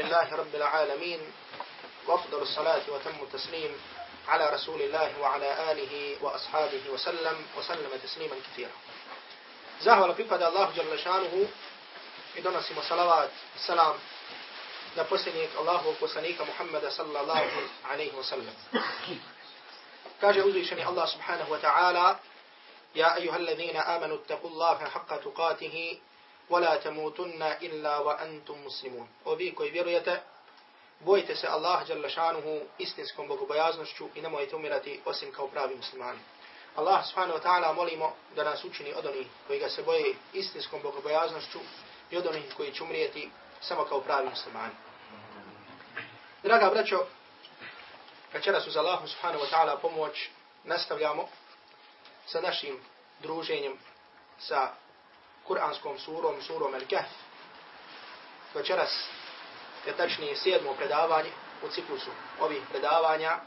لله رب العالمين وأفضل الصلاة وتم التسليم على رسول الله وعلى آله وأصحابه وسلم وسلم تسليما كثيرا. زهر زهو لفيفة الله جل شانه إدونا سيما صلوات السلام لفسنيك الله وفسنيك محمد صلى الله عليه وسلم. كاجة شني الله سبحانه وتعالى يا أيها الذين آمنوا اتقوا الله حق تقاته ولا تموتن إلا وأنتم مسلمون وبي koji vjerujete bojite se Allah dželle šanuhu istinskom bogobojaznošću i nemojte umirati osim kao pravi muslimani. Allah subhanahu wa ta'ala molimo da nas učini od onih koji ga se boje istinskom bogobojaznošću i od onih koji će umrijeti samo kao pravi muslimani. Draga braćo, večeras uz Allah subhanahu wa ta'ala pomoć nastavljamo sa našim druženjem sa kuranskom surom, surom Al-Kahf. Večeras je tačnije sedmo predavanje u ciklusu ovih predavanja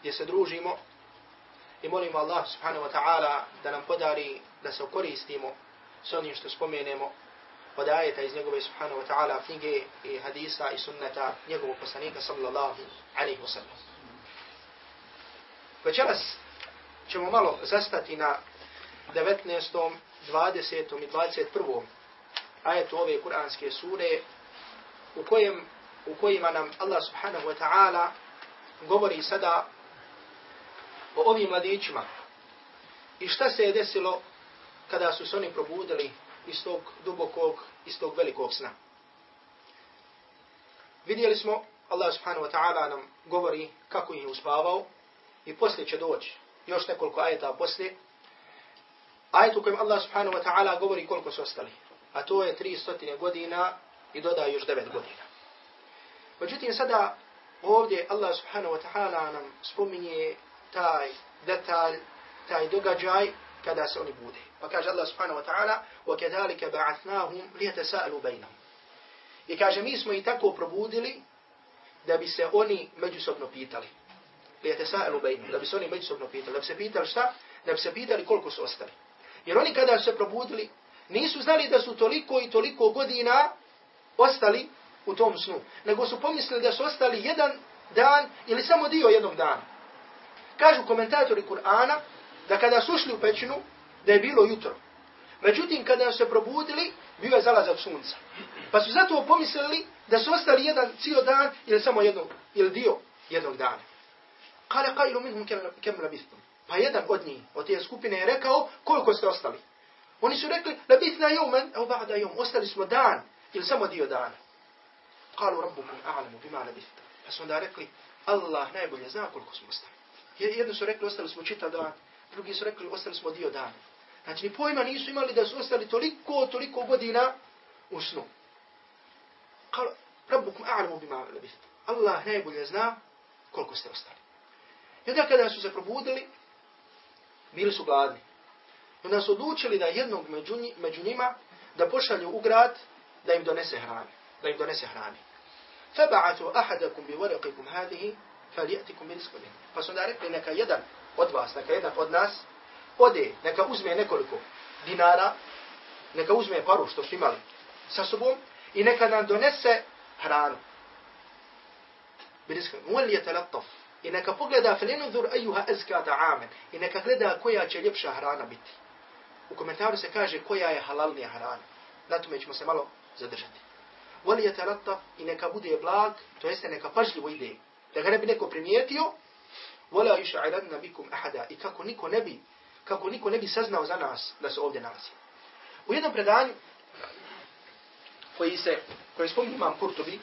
gdje se družimo i molimo Allah subhanahu wa ta'ala da nam podari da se koristimo s onim što spomenemo od ajeta iz njegove subhanahu wa ta'ala knjige i hadisa i sunneta njegovog poslanika sallallahu alaihi wa sallam. Večeras ćemo malo zastati na 19. 20. i 21. ajetu ove kuranske sure u, kojem, u kojima nam Allah subhanahu wa ta'ala govori sada o ovim mladićima i šta se je desilo kada su se oni probudili iz tog dubokog, iz tog velikog sna. Vidjeli smo, Allah subhanahu wa ta'ala nam govori kako ih je uspavao i poslije će doći još nekoliko ajeta poslije ajet u kojem Allah subhanahu wa ta'ala govori koliko su ostali. A to je 300 godina i doda još 9 godina. Međutim, sada ovdje Allah subhanahu wa ta'ala nam spominje taj detalj, taj događaj kada se oni bude. Pa kaže Allah subhanahu wa ta'ala وَكَذَلِكَ بَعَثْنَاهُمْ لِيَتَسَأَلُوا بَيْنَهُمْ I kaže, mi smo i tako probudili da bi se oni međusobno pitali. لِيَتَسَأَلُوا بَيْنَهُمْ Da bi se oni međusobno pitali. Da bi se pitali šta? Da bi se pitali koliko su ostali. Jer oni kada se probudili, nisu znali da su toliko i toliko godina ostali u tom snu. Nego su pomislili da su ostali jedan dan ili samo dio jednog dana. Kažu komentatori Kur'ana da kada su ušli u pećinu, da je bilo jutro. Međutim, kada su se probudili, bio je zalazak sunca. Pa su zato pomislili da su ostali jedan cijel dan ili samo jednog, ili dio jednog dana. Kale kailu minhum kem labistum. Pa jedan od njih, od te skupine je rekao koliko ste ostali. Oni su rekli, labithna jomen, evo ba'da jom, ostali smo dan ili samo dio dana. Kalu rabbukum a'lamu bima labithta. Pa su onda rekli, Allah najbolje zna koliko smo ostali. Jedni su rekli, ostali smo čitav dan, drugi su rekli, ostali smo dio dana. Znači, ni pojma nisu imali da su ostali toliko, toliko godina u snu. Kalu, rabbukum a'lamu bima labithta. Allah najbolje zna koliko ste ostali. I onda kada su se probudili, bili su gladni. I onda su odlučili da jednog među, među njima da pošalju u grad da im donese hrane. Da im donese hrane. فَبَعَثُوا أَحَدَكُمْ بِوَرَقِكُمْ هَذِهِ فَلْيَأْتِكُمْ بِرِسْكُ مِنْ Pa su onda rekli neka jedan od vas, neka jedan od nas, ode, neka uzme nekoliko dinara, neka uzme paru što su imali sa sobom i neka nam donese hranu. بِرِسْكُ مِنْ وَلْيَتَلَطَّفُ I neka pogleda felinuzur ejuha ezka ta'amen. I neka gleda koja će ljepša hrana biti. U komentaru se kaže koja je halalnija hrana. Na tome ćemo se malo zadržati. Voli je tarata i neka bude blag, to jeste neka pažljivo ide. Da ga ne bi neko primijetio, vola iša ilan nabikum ahada. I kako niko ne bi, kako niko ne bi saznao za nas da se ovdje nalazi. U jednom predanju, koji se, koji spominje imam Kurtobi,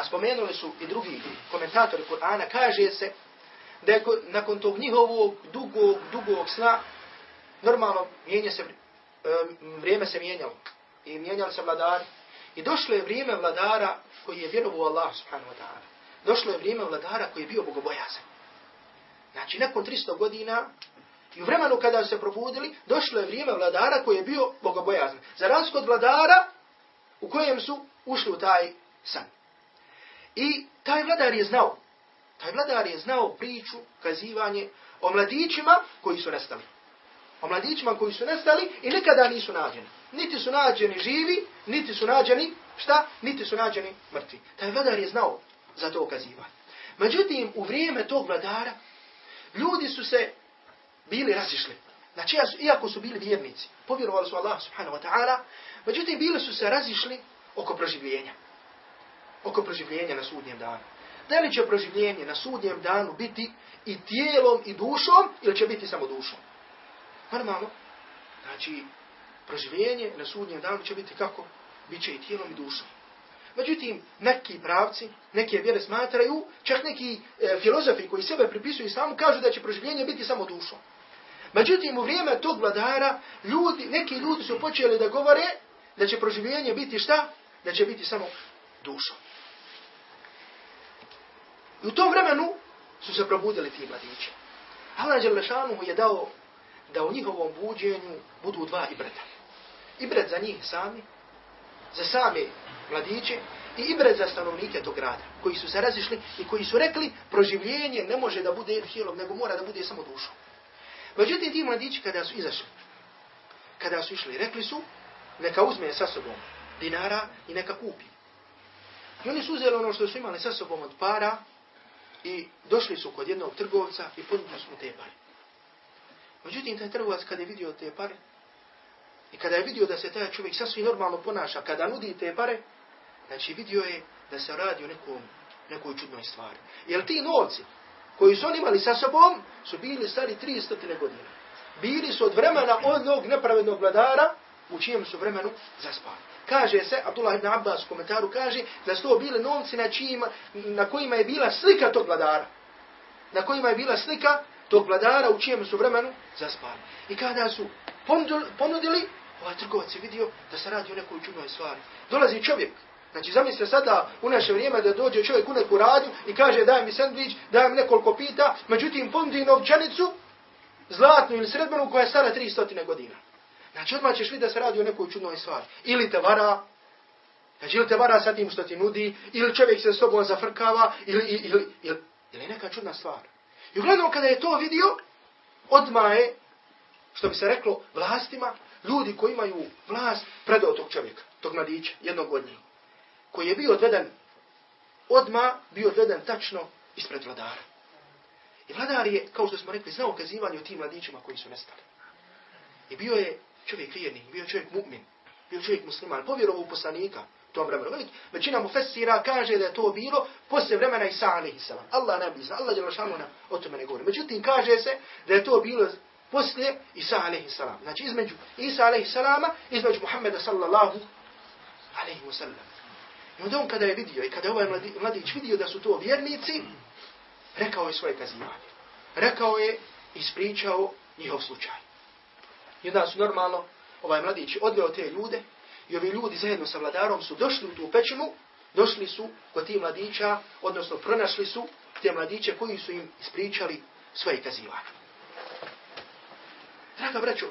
a spomenuli su i drugi komentatori Kur'ana, kaže se da je nakon tog njihovog dugog, dugog sna, normalno mijenja se, vrijeme se mijenjalo. I mijenjali se vladari. I došlo je vrijeme vladara koji je vjerovu Allah subhanahu wa ta'ala. Došlo je vrijeme vladara koji je bio bogobojazan. Znači, nakon 300 godina, i u vremenu kada se probudili, došlo je vrijeme vladara koji je bio bogobojazan. Za razliku od vladara u kojem su ušli u taj san. I taj vladar je znao, taj vladar je znao priču, kazivanje o mladićima koji su nestali. O mladićima koji su nestali i nikada nisu nađeni. Niti su nađeni živi, niti su nađeni šta? Niti su nađeni mrtvi. Taj vladar je znao za to kazivanje. Međutim, u vrijeme tog vladara, ljudi su se bili razišli. Znači, iako su bili vjernici, povjerovali su Allah subhanahu wa ta'ala, međutim, bili su se razišli oko proživljenja. Oko proživljenja na sudnjem danu. Da li će proživljenje na sudnjem danu biti i tijelom i dušom, ili će biti samo dušom? Normalno. Znači, proživljenje na sudnjem danu će biti kako? Biće i tijelom i dušom. Međutim, neki pravci, neke vjere smatraju, čak neki e, filozofi koji sebe pripisuju islamu, kažu da će proživljenje biti samo dušom. Međutim, u vrijeme tog vladara, ljudi, neki ljudi su počeli da govore da će proživljenje biti šta? Da će biti samo dušom. I u tom vremenu su se probudili ti mladići. Allah Đelešanu je dao da u njihovom buđenju budu dva ibreta. Ibret za njih sami, za same mladiće i ibret za stanovnike tog grada, koji su se razišli i koji su rekli proživljenje ne može da bude hijelom, nego mora da bude samo dušom. Međutim, ti mladići kada su izašli, kada su išli, rekli su neka uzme sa sobom dinara i neka kupi. I oni su uzeli ono što su imali sa sobom od para i došli su kod jednog trgovca i ponudili su mu te pare. Međutim, taj trgovac kada je vidio te pare i kada je vidio da se taj čovjek sasvim normalno ponaša kada nudi te pare, znači vidio je da se radi o nekom, nekoj čudnoj stvari. Jer ti novci koji su oni imali sa sobom su bili stari 300 godina. Bili su od vremena onog nepravednog vladara u čijem su vremenu zaspali. Kaže se, Abdullah ibn Abbas u komentaru kaže, da su to bili novci na, čijima, na kojima je bila slika tog vladara. Na kojima je bila slika tog vladara u čijem su vremenu zaspali. I kada su ponudili, ovaj trgovac je vidio da se radi o nekoj čudnoj stvari. Dolazi čovjek, Znači, zamislite sada u naše vrijeme da dođe čovjek u neku radnju i kaže daj mi sandvič, daj mi nekoliko pita, međutim ponudi novčanicu, zlatnu ili sredbenu koja je stara 300 godina. Znači, odmah ćeš vidjeti da se radi o nekoj čudnoj stvari. Ili te vara, znači, ili te vara sa tim što ti nudi, ili čovjek se s tobom zafrkava, ili, ili, ili, ili, ili neka čudna stvar. I uglavnom, kada je to vidio, odmah je, što bi se reklo, vlastima, ljudi koji imaju vlast, predao tog čovjeka, tog mladića, jednog od njih, koji je bio odveden, odmah bio odveden tačno ispred vladara. I vladar je, kao što smo rekli, znao kazivanje o tim mladićima koji su nestali. I bio je čovjek vjernik, bio je čovjek mu'min, bio čovjek musliman, povjerovao u poslanika tom vremenu. Velik, većina mu fesira kaže da je to bilo poslije vremena Isa a.s. Allah ne bi zna, Allah je lašanu na o tome ne govori. Međutim, kaže se da je to bilo poslije Isa a.s. Znači, između Isa a.s. između Muhammeda sallallahu a.s. I onda on kada je vidio i kada je ovaj mladić vidio da su to vjernici, rekao je svoje kazivanje. Rekao je, ispričao njihov slučaj. I onda su normalno ovaj mladić odveo te ljude i ovi ljudi zajedno sa vladarom su došli u tu pećinu, došli su kod ti mladića, odnosno pronašli su te mladiće koji su im ispričali svoje kazivanje. Draga braćo,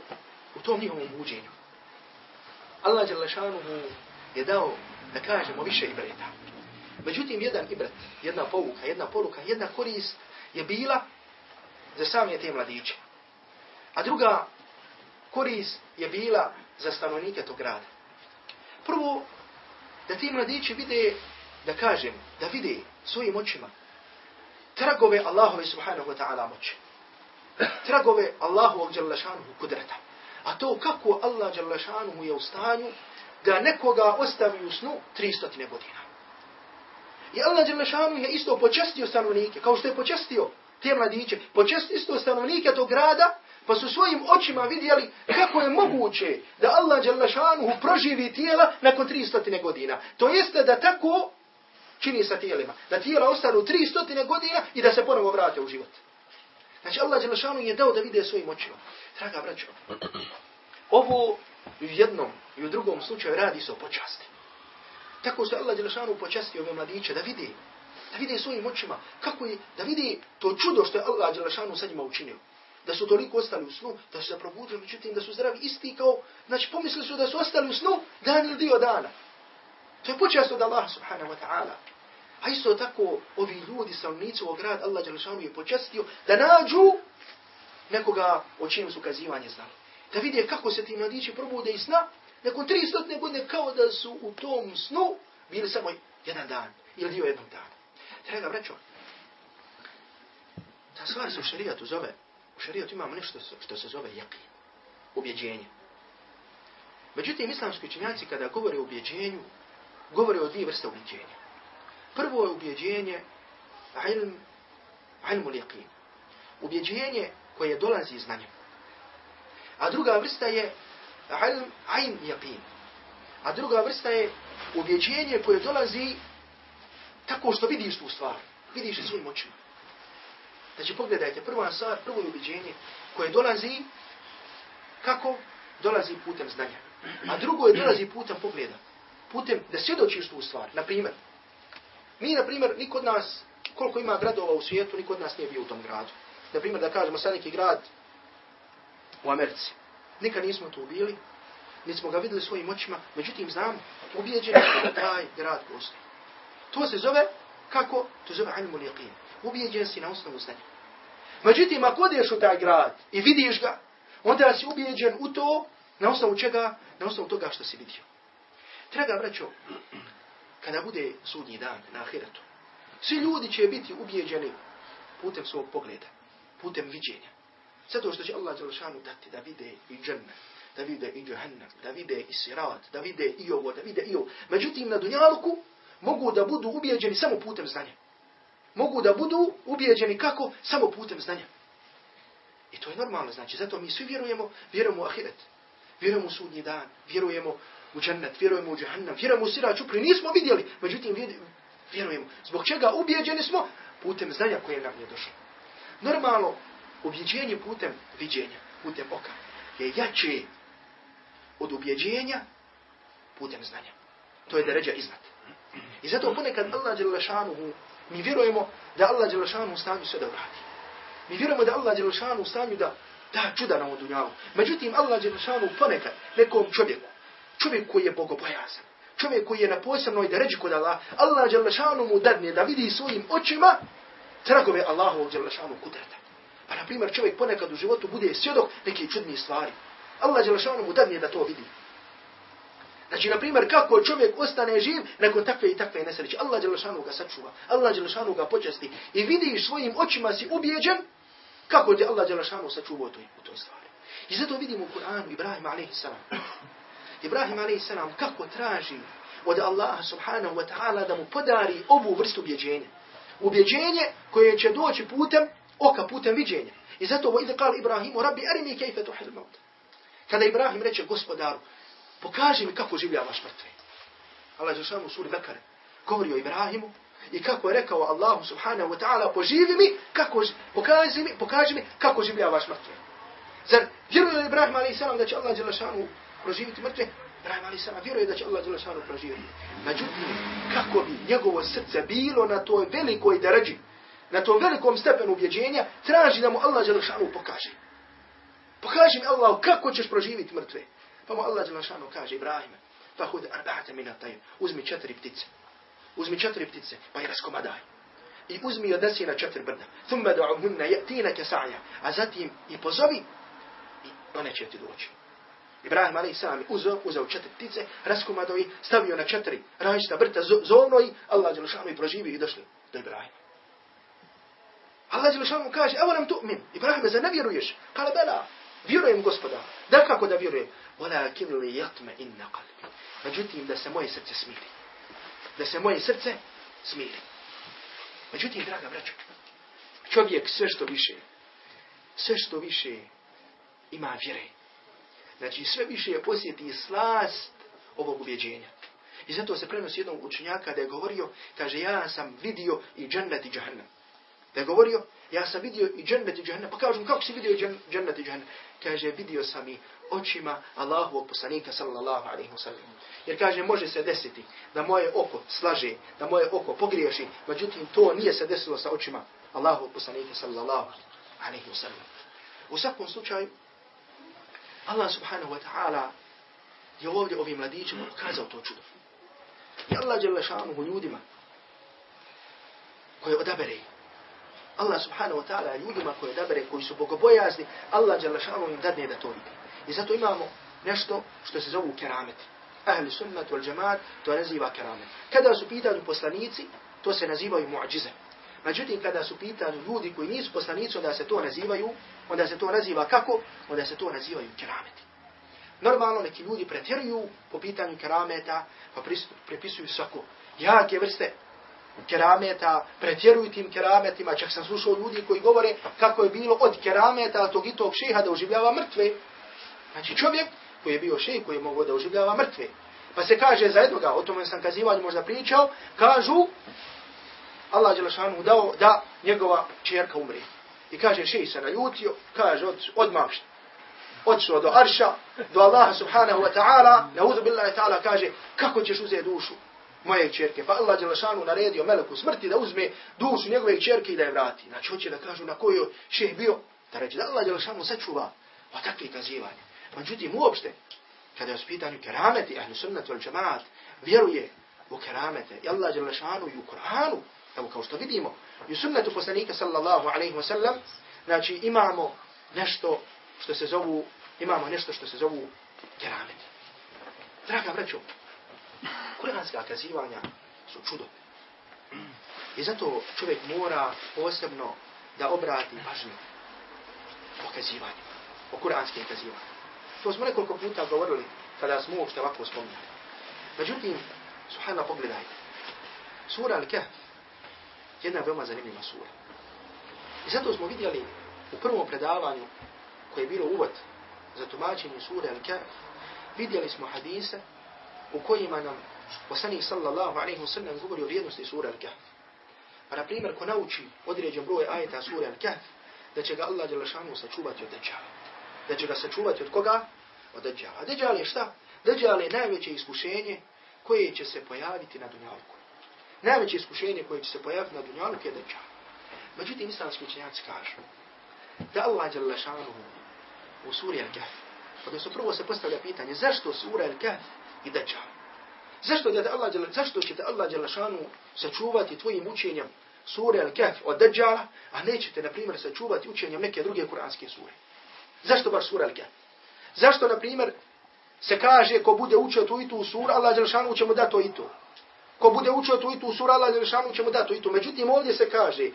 u tom njihovom buđenju, Allah je dao, da kažemo, više ibreta. Međutim, jedan ibret, jedna pouka, jedna poruka, jedna korist je bila za same te mladiće. A druga korist je bila za stanovnike tog grada. Prvo, da ti mladići vide, da kažem, da vide svojim očima tragove Allahove subhanahu wa ta'ala moći. Tragove Allahovog djelašanuhu kudreta. A to kako Allah djelašanuhu je u stanju da nekoga ostavi u snu 300 godina. I Allah djelašanuhu je isto počestio stanovnike, kao što je počestio te mladiće, počestio isto stanovnike tog grada, pa su svojim očima vidjeli kako je moguće da Allah Đalešanuhu proživi tijela nakon 300 godina. To jeste da tako čini sa tijelima. Da tijela ostanu 300 godina i da se ponovo vrate u život. Znači Allah Đalešanuhu je dao da vide svojim očima. Draga braćo, ovo u jednom i u drugom slučaju radi se o počasti. Tako se Allah Đelešanu počasti ove mladiće da vidi da vide svojim očima kako je, da vidi to čudo što je Allah Đelešanu sa njima učinio da su toliko ostali u snu, da su se probudili, međutim da su zdravi isti kao, znači pomislili su da su ostali u snu dan ili dio dana. To je počast od Allaha subhanahu wa ta'ala. A isto tako, ovi ljudi, stavnici ovog grada, Allah Đelešanu je počastio da nađu nekoga o čim su kazivanje znali. Da vidje kako se ti mladići probude iz sna, Nakon tri stotne godine kao da su u tom snu bili samo jedan dan ili dio jednog dana. Draga braćo, ta stvar se u šarijatu zove, u šarijatu imamo nešto što se zove jakin, ubjeđenje. Međutim, islamski učenjaci kada govore o ubjeđenju, govore o dvije vrste ubjeđenja. Prvo je ubjeđenje ilm, ilmu liqin. Ubjeđenje koje dolazi iz znanja. A druga vrsta je ilm, ayn yaqin. A druga vrsta je ubjeđenje koje dolazi tako što vidiš tu stvar. Vidiš je svojim očima. Znači pogledajte, prva stvar, prvo je ubjeđenje koje dolazi kako? Dolazi putem znanja. A drugo je dolazi putem pogleda. Putem da svjedočiš tu stvar. Naprimjer, mi, na primjer, niko od nas, koliko ima gradova u svijetu, niko od nas nije bio u tom gradu. Na primjer, da kažemo sad neki grad u Americi. Nikad nismo tu bili, nismo ga videli svojim očima, međutim znam, ubijeđeni da taj grad postoji. To se zove, kako? To zove ilmu liqin. Ubijeđen si na osnovu znanja. Međutim, ako odeš u taj grad i vidiš ga, onda si ubijeđen u to, na osnovu čega? Na osnovu toga što si vidio. Draga braćo, kada bude sudnji dan na ahiretu, svi ljudi će biti ubijeđeni putem svog pogleda, putem viđenja. Zato što će Allah Đelšanu dati da vide i džennet, da vide i džahannam, da vide i sirat, da vide i ovo, da vide i ovo. Međutim, na dunjaluku mogu da budu ubijeđeni samo putem znanja. Mogu da budu ubijeđeni kako? Samo putem znanja. I to je normalno, znači, zato mi svi vjerujemo, vjerujemo u ahiret, vjerujemo u sudnji dan, vjerujemo u džennet, vjerujemo u džahannam, vjerujemo u sirat čupri, nismo vidjeli, međutim, vjerujemo. Zbog čega ubijeđeni smo? Putem znanja koje nam je došlo. Normalno, ubjeđenje putem viđenja, putem oka, je jače od ubjeđenja putem znanja. To je deređa iznad. I zato ponekad Allah Đelešanuhu, mi vjerujemo da Allah Đelešanu u stanju sve da uradi. Mi vjerujemo da Allah Đelešanu u stanju da da čuda na ovom dunjalu. Međutim, Allah Đelešanu ponekad nekom čovjeku, čovjek koji je bogobojazan, čovjek koji je na posebnoj deređi kod Allah, Allah Đelešanu mu dadne da vidi svojim očima tragove Allahovog Đelešanu kudreta. Pa, na primjer, čovjek ponekad u životu bude svjedok neke čudne stvari. Allah Đelešanu mu dadne da to vidi. Znači, na primjer, kako čovjek ostane živ nakon takve i takve nesreće. Allah Đelešanu ga sačuva. Allah Đelešanu ga počasti. I vidiš svojim očima si ubijeđen kako ti Allah Đelešanu sačuva u toj, u toj stvari. I zato vidimo u Kur'anu Ibrahim a.s. Ibrahim a.s. kako traži od Allaha subhanahu wa ta'ala da mu podari ovu vrstu ubjeđenja. Ubjeđenje koje će doći putem oka, putem viđenja. I zato ovo ide kal Ibrahimu, rabbi arini kejfe tuhil maut. Kada Ibrahim reče gospodaru, pokaži mi kako življavaš mrtve. Allah je u suri Bekare govori o Ibrahimu i kako je rekao Allahu subhanahu wa ta'ala poživi mi, kako, pokaži mi, pokaži mi kako življavaš mrtve. Zar vjeruje Ibrahim a.s. da će Allah Đelešanu proživiti mrtve? Ibrahim a.s. vjeruje da će Allah Đelešanu proživiti. Međutim, kako bi njegovo srce bilo na toj velikoj deređi, na tom velikom stepenu ubjeđenja, traži da mu Allah Đelešanu pokaže. Pokaži mi Allah kako ćeš proživiti mrtve. Pa mu Allah Đelešanu kaže Ibrahime, pa hud arba'ata mina tajim, uzmi četiri ptice. Uzmi četiri ptice, pa ih raskomadaj. I uzmi i odnesi na četiri brda. Thumma da'uhunna je'tina sa'ja. A zatim i pozovi i one će ti doći. Ibrahim a.s. uzeo, uzeo četiri ptice, raskomadao ih, stavio na četiri različita brta, zovno i Allah Đelešanu i proživio i došli do Ibrahima. Allah Đelešanu kaže, evo nam tu'min, Ibrahime, za ne vjeruješ? Kale, bela, vjerujem gospoda. Da kako da vjerujem? Walakin li قلبي. Međutim, da se moje srce smiri. Da se moje srce smiri. Međutim, draga braćo, čovjek sve što više, sve što više ima vjere. Znači, sve više je posjeti slast ovog ubjeđenja. I zato se prenosi jednog učenjaka da je govorio, kaže, ja sam vidio i džennet i džahannam. Da je govorio, ja sam vidio i džennet i džahannam. Pa kažem, kako si vidio i džennet i džahannam? Kaže, vidio sam i očima Allahovog poslanika sallallahu alaihi wasallam. Jer kaže, može se desiti da moje oko slaže, da moje oko pogriješi, međutim, to nije se desilo sa očima Allahovog poslanika sallallahu alaihi wasallam. U svakom slučaju, Allah subhanahu wa ta'ala je ovdje ovim mladićima ukazao to čudo. I Allah je lešanuhu ljudima koje odabere Allah subhanahu wa ta'ala ljudima koje odabere, koji su bogobojazni, Allah je lešanuhu im dadne da to vidi. I zato imamo nešto što se zovu kerameti. Ahli sunnat wal džemaat to naziva keramet. Kada su pitanju poslanici, to se nazivaju mu'đize. Međutim, kada su pitanju ljudi koji nisu poslanici, onda se to nazivaju, onda se to naziva kako? Onda se to nazivaju kerameti. Normalno neki ljudi pretjeruju po pitanju kerameta, pa prepisuju svako jake vrste kerameta, pretjeruju tim kerametima, čak sam slušao ljudi koji govore kako je bilo od kerameta tog i tog šeha da oživljava mrtve. Znači čovjek koji je bio šeh, koji je mogao da oživljava mrtve. Pa se kaže za jednoga, o tome sam kazivanju možda pričao, kažu, Allah Đelešanu dao da njegova čerka umri. I kaže, šejh se naljutio, kaže, od, odmah odšao do Arša, do Allaha subhanahu wa ta'ala, na uzu billahi ta'ala kaže, kako ćeš uzeti dušu moje čerke? Pa Allah Đelešanu naredio meleku smrti da uzme dušu njegove čerke i da je vrati. Znači, hoće da kažu na kojoj šeh bio, da reći da Allah Đelešanu sačuva od takve kazivanja. Međutim, uopšte, kada je u pitanju kerameti, ahli sunnat vel džemaat, vjeruje u keramete, i Allah Đelešanu i u Koranu, evo kao što vidimo, i u sunnetu poslanika sallallahu alaihi wa sallam, znači imamo nešto što se zovu, imamo nešto što se zovu kerameti. Draga braćo, kuranska kazivanja su čudo. I zato čovjek mora posebno da obrati pažnju o kazivanju, o kuranskim kazivanju. To smo nekoliko puta govorili kada smo uopšte ovako spominjali. Međutim, suhajno pogledajte. Sura Al-Kahf jedna veoma zanimljiva sura. I zato smo vidjeli u prvom predavanju koje je bilo uvod za tumačenje sure Al-Kahf, vidjeli smo hadise u kojima nam poslanik sallallahu alaihi wa sallam govori o vrijednosti sura Al-Kahf. Pa na primjer, ko nauči određen broj ajeta sura Al-Kahf, da će ga Allah Đelešanu sačuvati od Dajjala. Da će ga sačuvati od koga? Od Dajjala. Dajjal je šta? Dajjal je najveće iskušenje koje će se pojaviti na dunjalku. Najveće iskušenje koje će se pojaviti na dunjalku je Dajjal. Međutim, islamski učenjaci kažu da Allah Đelešanu u suri Al-Kahf. Odnosno prvo se postavlja pitanje zašto sura Al-Kahf i Dajjal? Zašto, da Allah, zašto ćete Allah Đelešanu sačuvati tvojim učenjem sure Al-Kahf od Dajjala, a nećete, na primjer, sačuvati učenjem neke druge kuranske sure? Zašto baš sura Al-Kahf? Zašto, na primjer, se kaže ko bude učio tu i tu sura, Allah Đelšanu će mu dati to i to. Ko bude učio tu i tu sura, Allah Đelšanu će mu dati to i to. Međutim, ovdje se kaže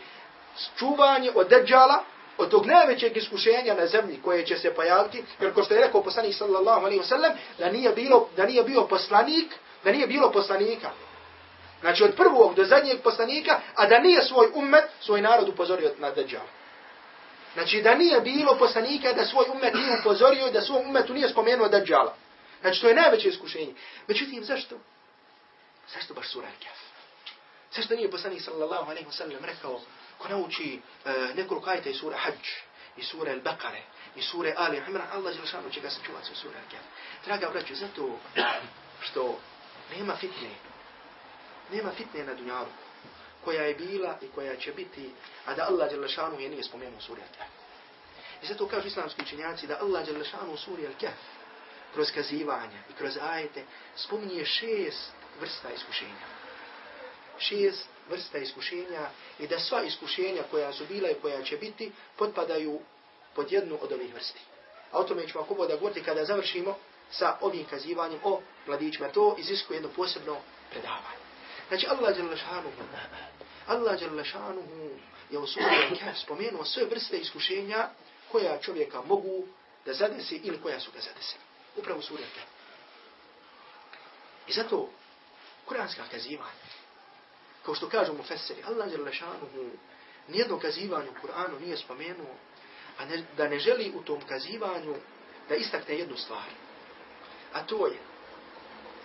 čuvanje od deđala, od tog najvećeg iskušenja na zemlji koje će se pojaviti, jer ko što je rekao poslanik sallallahu alaihi wa sallam, da nije, bilo, da nije bio poslanik, da nije bilo poslanika. Znači od prvog do zadnjeg poslanika, a da nije svoj ummet, svoj narod upozorio na deđala. Znači da nije bilo poslanika da svoj ummet nije upozorio da svoj ummetu nije spomenuo Dajjala. Znači to je najveće iskušenje. Međutim, zašto? Zašto baš sura Al-Kahf? Zašto nije poslanik sallallahu alaihi wa sallam rekao ko nauči uh, nekoliko ajta iz sura Hajj, iz sura Al-Baqare, iz sura Ali Imran, Allah je šanu će ga sačuvati u sura Al-Kahf. Draga braću, zato što nema fitne, nema fitne na dunjalu, koja je bila i koja će biti, a da Allah Đelešanu je nije spomenuo suri Al-Kahf. I zato kažu islamski učenjaci da Allah Đelešanu u sura Al-Kahf kroz kazivanja i kroz ajete spominje šest vrsta iskušenja. Šest vrsta iskušenja i da sva iskušenja koja su bila i koja će biti potpadaju pod jednu od ovih vrsti. A o tome ćemo ako boda govoriti kada završimo sa ovim kazivanjem o mladićima. To iziskuje jedno posebno predavanje. Znači Allah je lašanuhu. Allah je lašanuhu je u suri spomenuo sve vrste iskušenja koja čovjeka mogu da zadesi ili koja su ga zadesi. Upravo suri I zato kuranska kazivanja kao što kažu mu feseri, Allah je lešanuhu, nijedno kazivanje u Kur'anu nije spomenuo, a ne, da ne želi u tom kazivanju da istakne jednu stvar. A to je,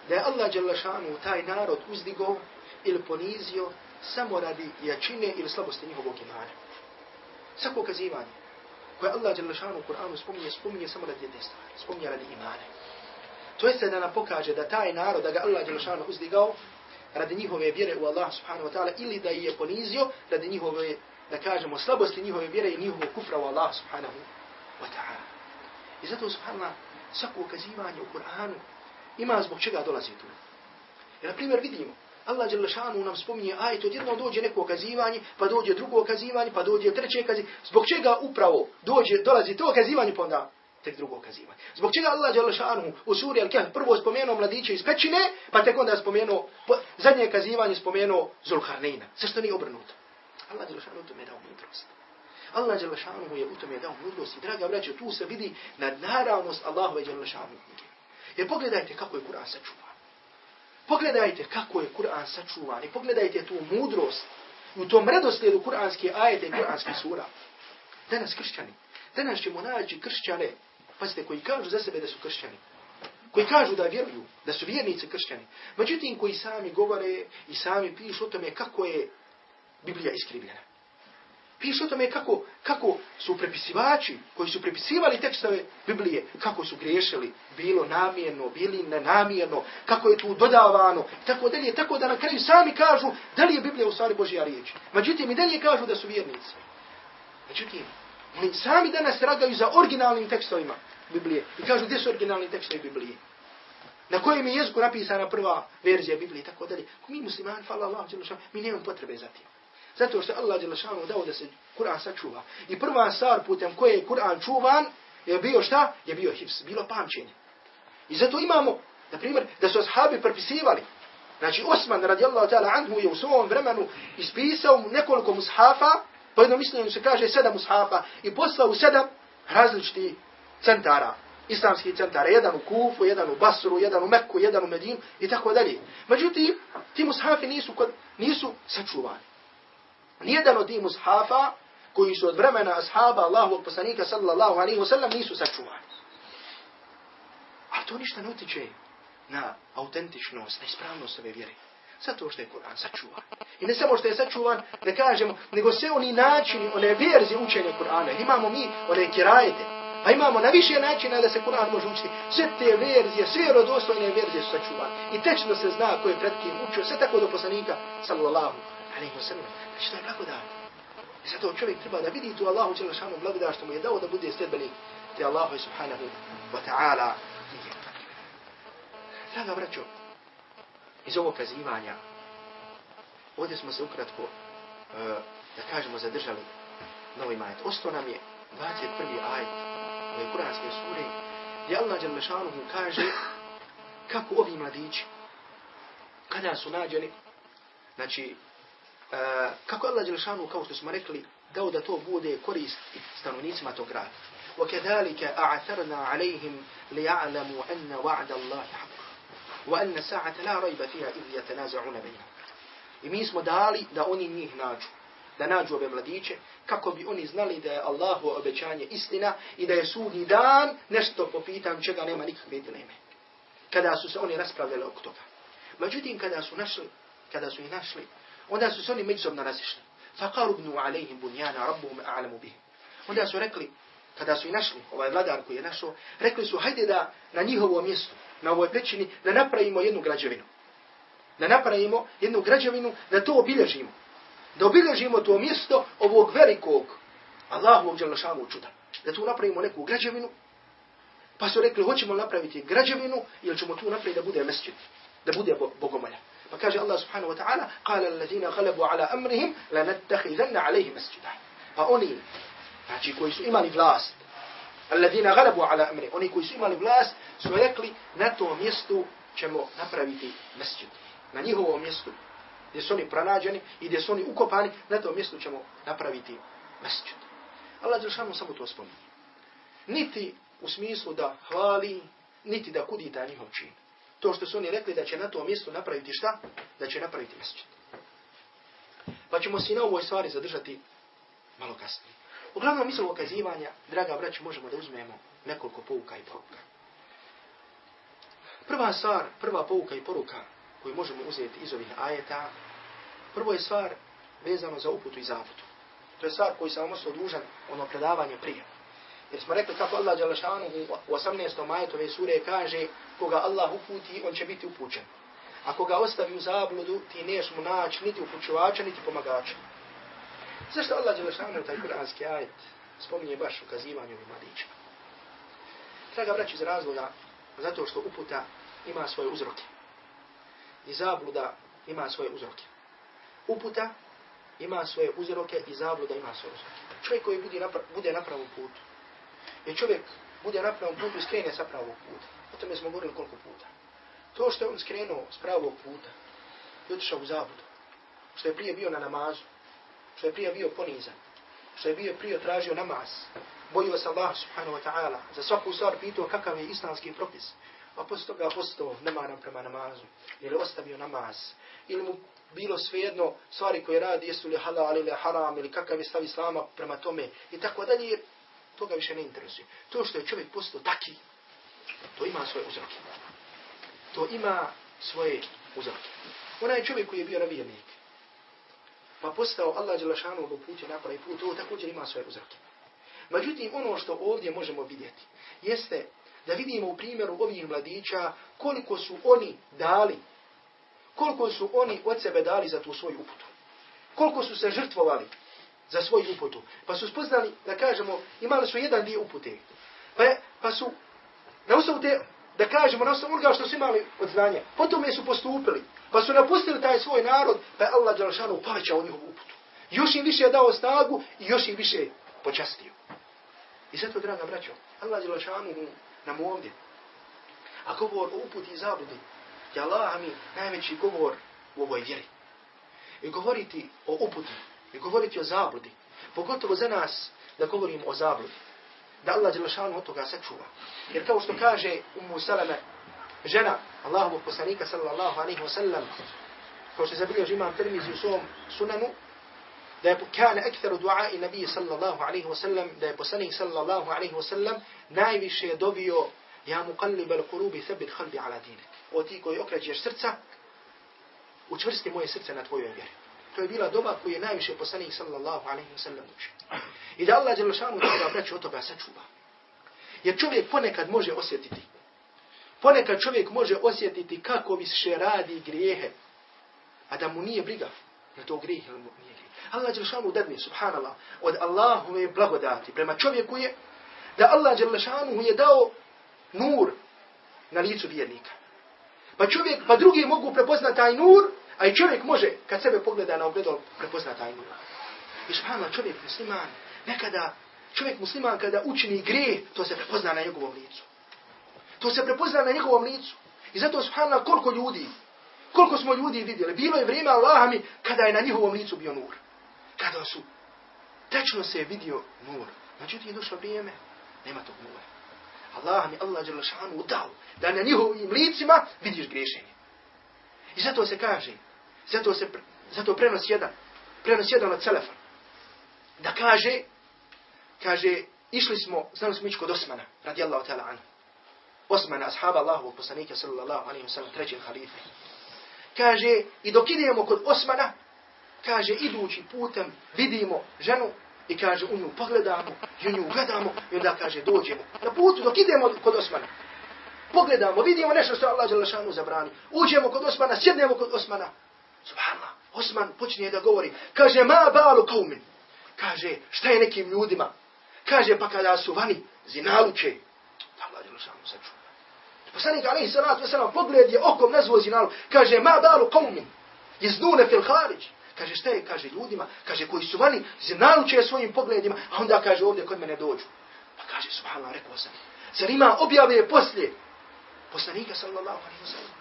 da je Allah Đelešanu taj narod uzdigo ili ponizio samo radi jačine ili slabosti njihovog imana. Svako kazivanje koje Allah Đelešanu u Kur'anu spominje, spominje samo radi jedne stvari, spominje radi imane. To jeste da nam pokaže da taj narod, da ga Allah Đelešanu uzdigao, radi njihove vjere u Allah subhanahu wa ta'ala ili da je ponizio radi njihove, da kažemo, slabosti njihove vjere i njihovo kufra u Allah subhanahu wa ta'ala. I zato subhanallah, svako ukazivanje u Kur'anu ima zbog čega dolazi tu. Jer, na primjer vidimo, Allah Đelešanu nam spominje ajet, odjedno dođe neko okazivanje, pa dođe drugo okazivanje, pa dođe treće okazivanje. Zbog čega upravo dođe, dolazi to okazivanje, pa onda tek drugo okazivanje. Zbog čega Allah Đelešanu u suri Al-Kahf prvo spomenuo mladiće iz pećine, pa tek onda spomenuo, zadnje okazivanje spomenuo Sve Zašto nije obrnuto? Allah Đelešanu to mi je dao mudrost. Allah Đelešanu je u tome dao mudrost. I draga braćo, tu se vidi nadnaravnost Allahove Đalešanu. Jer pogledajte kako je Kur'an sačuvan. Pogledajte kako je Kur'an sačuvan i pogledajte tu mudrost u tom redoslijedu kur'anske ajete i kur'anske sura. Danas kršćani. Danas ćemo naći kršćane, pazite, koji kažu za sebe da su kršćani. Koji kažu da vjeruju, da su vjernici kršćani. Međutim, koji sami govore i sami pišu o tome kako je Biblija iskrivljena. Pišu o tome kako, kako su prepisivači koji su prepisivali tekstove Biblije, kako su griješili, bilo namjerno, bili nenamjerno, kako je tu dodavano, tako dalje, tako da na kraju sami kažu da li je Biblija u stvari Božja riječ. Međutim, i dalje kažu da su vjernici. Međutim, oni sami danas tragaju za originalnim tekstovima Biblije i kažu gdje su originalni tekstovi Biblije. Na kojem je jeziku napisana prva verzija Biblije i tako dalje. Mi muslimani, hvala Allah, mi nemamo potrebe za tim. Zato što Allah Đelešanu dao da se Kur'an sačuva. I prva stvar putem koje je Kur'an čuvan je bio šta? Je bio hifs, bilo pamćenje. I zato imamo, na primjer, da su ashabi prepisivali. Znači, Osman radijallahu ta'ala anhu je u svom vremenu ispisao nekoliko mushafa, po jednom mišljenju se kaže sedam mushafa, i poslao sedam različiti centara, islamskih centara, jedan u Kufu, jedan u Basru, jedan u Mekku, jedan u Medinu i tako dalje. Međutim, ti mushafi nisu, nisu sačuvani. Nijedan od tih mushafa koji su od vremena ashaba Allahovog poslanika sallallahu alaihi wasallam nisu sačuvani. Ali to ništa ne utiče na autentičnost, na ispravnost ove vjere. Zato što je Kur'an sačuvan. I ne samo što je sačuvan, ne kažemo, nego sve oni načini, one verzi učenja Kur'ana. Imamo mi one kirajete, pa imamo na više načina da se Kur'an može učiti. Sve te verzije, sve rodostojne verzije su sačuvane. I tečno se zna ko je pred kim učio, sve tako do poslanika, sallallahu alaihi wa sallam. Znači to je blagodat. I zato čovjek treba da vidi tu Allahu će lašanu blagodat što mu je dao da bude sljedbenik te Allahu subhanahu wa ta'ala nije. Draga braćo, iz ovog kazivanja, ovdje smo se ukratko, e, da kažemo, zadržali novi majet. Ostao nam je 21. ajet ove kuranske sure, gdje Allah Đalmešanuhu kaže kako ovi mladići, kada su nađeni, znači, uh, kako Allah Đelešanu, kao što smo rekli, dao da to bude korist stanovnicima tog grada. وكذلك أعثرنا عليهم ليعلموا أن وعد الله حق وأن الساعة لا ريب فيها إذ يتنازعون بينهم I mi smo dali da oni njih nađu, da nađu ove mladiće, kako bi oni znali da je Allahu obećanje istina i da je sudni dan nešto po pitanju čega nema nikakve dileme. Kada su se oni raspravljali oko toga. Međutim, kada su našli, kada su ih našli, onda su se oni međusobno razišli. Faqarubnu alejhim bunjana rabbuhum a'lamu bih. Onda su rekli, kada su i našli, ovaj vladar koji je našao, rekli su, hajde da na njihovo mjesto, na ovoj plećini, da napravimo jednu građevinu. Da napravimo jednu građevinu, da to obilježimo. Da obilježimo to mjesto ovog velikog Allahovog djelašanu čuda. Da tu napravimo neku građevinu, pa su rekli, hoćemo napraviti građevinu, ili ćemo tu napraviti da bude mesčin, da bude bogomolja. Pa kaže Allah subhanahu wa ta'ala, قال الذين غلبوا على أمرهم لنتخذن عليهم مسجدا. Pa oni, znači koji su imali vlast, الذين غلبوا على أمرهم, oni koji su imali vlast, su rekli, na tom mjestu ćemo napraviti mesjid. Na njihovom mjestu, gdje su oni pronađeni i gdje su oni ukopani, na tom mjestu ćemo napraviti mesjid. Allah Đelšanu samo to spominje. Niti u smislu da hvali, niti da kudi ta njihov čin to što su oni rekli da će na tom mjestu napraviti šta? Da će napraviti mesečit. Pa ćemo se na ovoj stvari zadržati malo kasnije. Uglavnom misl okazivanja, draga braći, možemo da uzmemo nekoliko pouka i poruka. Prva stvar, prva pouka i poruka koju možemo uzeti iz ovih ajeta, prvo je stvar vezano za uputu i zaputu. To je stvar koju sam vam ostao dužan ono predavanje prije. Jer smo rekli kako Allah Đalešanu u 18. majetu ove sure kaže koga Allah uputi, on će biti upućen. A koga ostavi u zabludu, ti neš mu naći niti upućivača, niti pomagača. Zašto Allah Đalešanu taj kuranski ajet spominje baš ukazivanju ovim mladićima? Treba vraći iz razloga zato što uputa ima svoje uzroke. I zabluda ima svoje uzroke. Uputa ima svoje uzroke i zabluda ima svoje uzroke. Čovjek koji bude na, bude na pravom putu, I čovjek bude na pravom putu i skrene sa pravog puta. O tome smo govorili koliko puta. To što je on skrenuo s pravog puta i otišao u zabudu, što je prije bio na namazu, što je prije bio ponizan, što je bio prije tražio namaz, bojio se Allah subhanahu wa ta'ala, za svaku stvar pitao kakav je islamski propis, a posle toga postao nemaran prema namazu, ili ostavio namaz, ili mu bilo svejedno stvari koje radi, jesu li halal ili haram, ili kakav je stav islama prema tome, i tako dalje, toga više ne interesuje. To što je čovjek postao taki, to ima svoje uzroke. To ima svoje uzroke. Onaj čovjek koji je bio navijenik, pa postao Allah Đelešanu u putu na pravi put, to također ima svoje uzroke. Međutim, ono što ovdje možemo vidjeti, jeste da vidimo u primjeru ovih mladića koliko su oni dali, koliko su oni od sebe dali za tu svoju uputu. Koliko su se žrtvovali za svoju uputu. Pa su spoznali, da kažemo, imali su jedan dio upute. Pa, pa su, na osnovu te, da kažemo, na osnovu onoga što su imali od znanja, potom su postupili. Pa su napustili taj svoj narod, pa je Allah Đalšanu povećao njihovu uputu. Još im više dao snagu i još im više počastio. I zato, draga braćo, Allah Đalšanu nam ovdje. A govor o uputi i zabludi, je Allah mi najveći govor u ovoj vjeri. I govoriti o uputi, i govoriti o zabludi, pogotovo za nas da govorimo o zabludi. Da Allah Đelešanu od toga sačuva. Jer kao što kaže Ummu Salame, žena Allahovog poslanika sallallahu alaihi wa sallam, kao što je zabilježi imam termizi u svom sunanu, da je kane ektheru dua i nabiji sallallahu alaihi wa sallam, da je poslanik sallallahu alaihi wa sallam najviše dobio ja mu kalib al kurubi thabit halbi ala dinek. O ti koji okrećeš srca, učvrsti moje srce na tvojoj vjeri. To je bila doba koju je najviše poslanik sallallahu alaihi wa sallam učio. I da Allah Đelešanu toga braću od toga sačuva. Jer čovjek ponekad može osjetiti. Ponekad čovjek može osjetiti kako više radi grijehe. A da mu nije briga na to grijeh ili mu nije grijeh. Allah Đelešanu dadne, subhanallah, od Allahove blagodati prema čovjeku je da Allah Đelešanu je dao nur na licu vjernika. Pa čovjek, pa drugi mogu prepoznati taj nur, a i čovjek može, kad sebe pogleda na ogledal, prepozna taj nur. I subhanallah, čovjek musliman, nekada, čovjek musliman kada učini gre, to se prepozna na njegovom licu. To se prepozna na njegovom licu. I zato, subhanallah, koliko ljudi, koliko smo ljudi vidjeli, bilo je vrijeme Allaha mi kada je na njihovom licu bio nur. Kada su, tečno se je vidio nur. Međutim, je došlo vrijeme, nema tog nura. Allah mi Allah je dao da na njihovim licima vidiš grešenje. I zato se kaže, zato se zato prenos jedan, prenos jedan od Selefa, da kaže, kaže, išli smo, znali smo ići kod Osmana, radijallahu ta'ala anhu. Osmana, ashaba Allahovog poslanika, sallallahu alaihi wa sallam, trećeg halife. Kaže, i dok idemo kod Osmana, kaže, idući putem, vidimo ženu I kaže, u nju pogledamo, i u nju gledamo, i onda kaže, dođemo. Na putu, dok idemo kod Osmana, pogledamo, vidimo nešto što Allah Đelešanu zabrani. Uđemo kod Osmana, sjednemo kod Osmana. Subhanallah, Osman počinje da govori. Kaže, ma balu kaumin. Kaže, šta je nekim ljudima? Kaže, pa kada su vani, zinaluče. Allah Đelešanu sačuva. Poslanik alaihi salatu wasalam, pogled je okom nazvo zinalu. Kaže, ma balu kaumin. Iznune fil hariđi. Kaže, šta je, kaže, ljudima, kaže, koji su vani, zinaluče svojim pogledima, a onda kaže, ovdje kod mene dođu. Pa kaže, subhanallah, rekao sam, zar ima objave poslije? Poslanika, sallallahu alaihi wa sallam.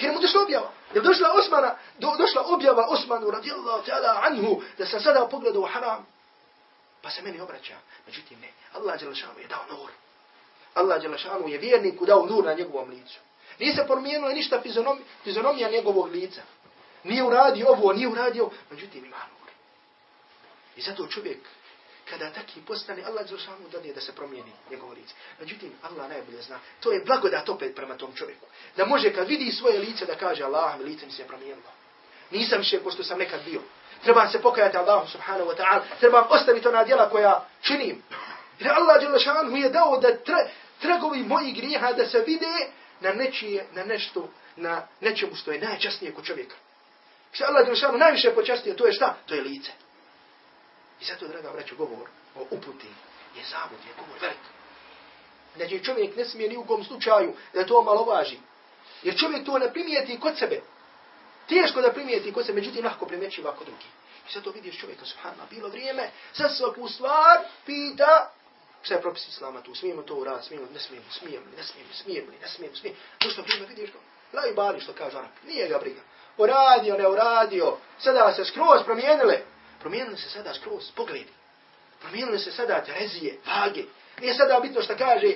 Jer mu došla objava. Je došla Osmana, do, došla objava Osmanu, radijallahu ta'ala anhu, da sam sada pogledao haram. Pa se meni obraća. Međutim, ne. Allah Đelešanu je dao nur. Allah Đelešanu je vjerniku dao nur na njegovom licu. Nije se promijenilo ništa fizonom, fizonomija njegovog lica. Nije uradio ovo, nije uradio, međutim ima nur. I zato čovjek, kada taki postane, Allah Đelšanu dade da se promijeni njegovo lice. Međutim, Allah najbolje zna, to je blagodat opet prema tom čovjeku. Da može kad vidi svoje lice da kaže, Allah, mi lice mi se promijenilo. Nisam više ko što sam nekad bio. Treba se pokajati Allahu subhanahu wa ta'ala. Treba ostaviti ona djela koja činim. Jer Allah Đelšanu je dao da tre, tragovi moji grijeha da se vide na nečije, na nešto, na nečemu što je najčasnije kod čovjeka. Što Allah Đelšanu najviše počastio, to je šta? To je lice. I zato, draga braću, govor o uputi je zavod, je govor velik. Znači, čovjek ne smije ni u kom slučaju da to malo važi. Jer čovjek to ne primijeti kod sebe. Teško da primijeti kod sebe, međutim, lahko primjećiva kod drugi. I zato vidiš čovjeka, subhanallah, bilo vrijeme, za svaku stvar pita Šta je propis islama tu? Smijemo to uraditi, smijemo, ne smijemo, smijemo, ne smijemo, smijemo, ne smijemo, smijemo. To što primjer vidiš to? La bali što kaže Arab. Nije ga briga. Uradio, ne uradio. Sada se skroz promijenile. Promijenili se sada skroz pogledi. Promijenili se sada terezije, vage. Nije sada bitno što kaže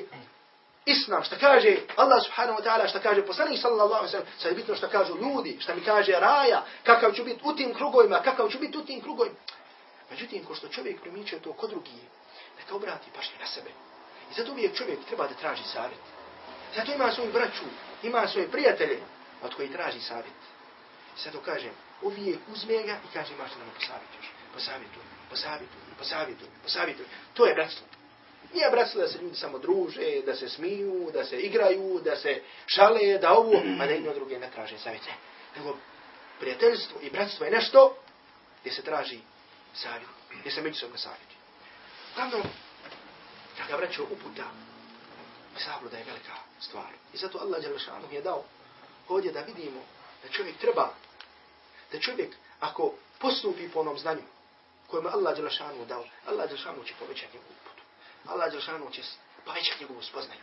Islam, što kaže Allah subhanahu wa ta'ala, što kaže poslanik sallallahu alaihi wa sallam, sad je bitno što kažu ljudi, što mi kaže raja, kakav ću biti u tim krugovima, kakav ću biti u tim krugovima. Međutim, ko što čovjek primiče to kod drugih, neka obrati pašnje na sebe. I zato uvijek čovjek treba da traži savjet. Zato ima svoju braću, ima svoje prijatelje, od koji traži savjet. I zato kažem, uvijek uzme ga i kaže, imaš da nam posavjetuješ. Posavjetuj, posavjetuj, posavjetuj, posavjetuj. To je bratstvo. Nije bratstvo da se ljudi samo druže, da se smiju, da se igraju, da se šale, da ovo, a da jedno druge ne traže savjete. Nego prijateljstvo i bratstvo je nešto gdje se traži savjet, gdje se međusobno savjeti. Glavno, kada vraćao uputa, sablo da je velika stvar. I zato Allah Đelešanu je dao ovdje da vidimo da čovjek treba, da čovjek ako postupi po onom znanju kojima Allah Đelešanu dao, Allah Đelešanu će povećati njegovu uputu. Allah Đelešanu će povećati njegovu spoznaju.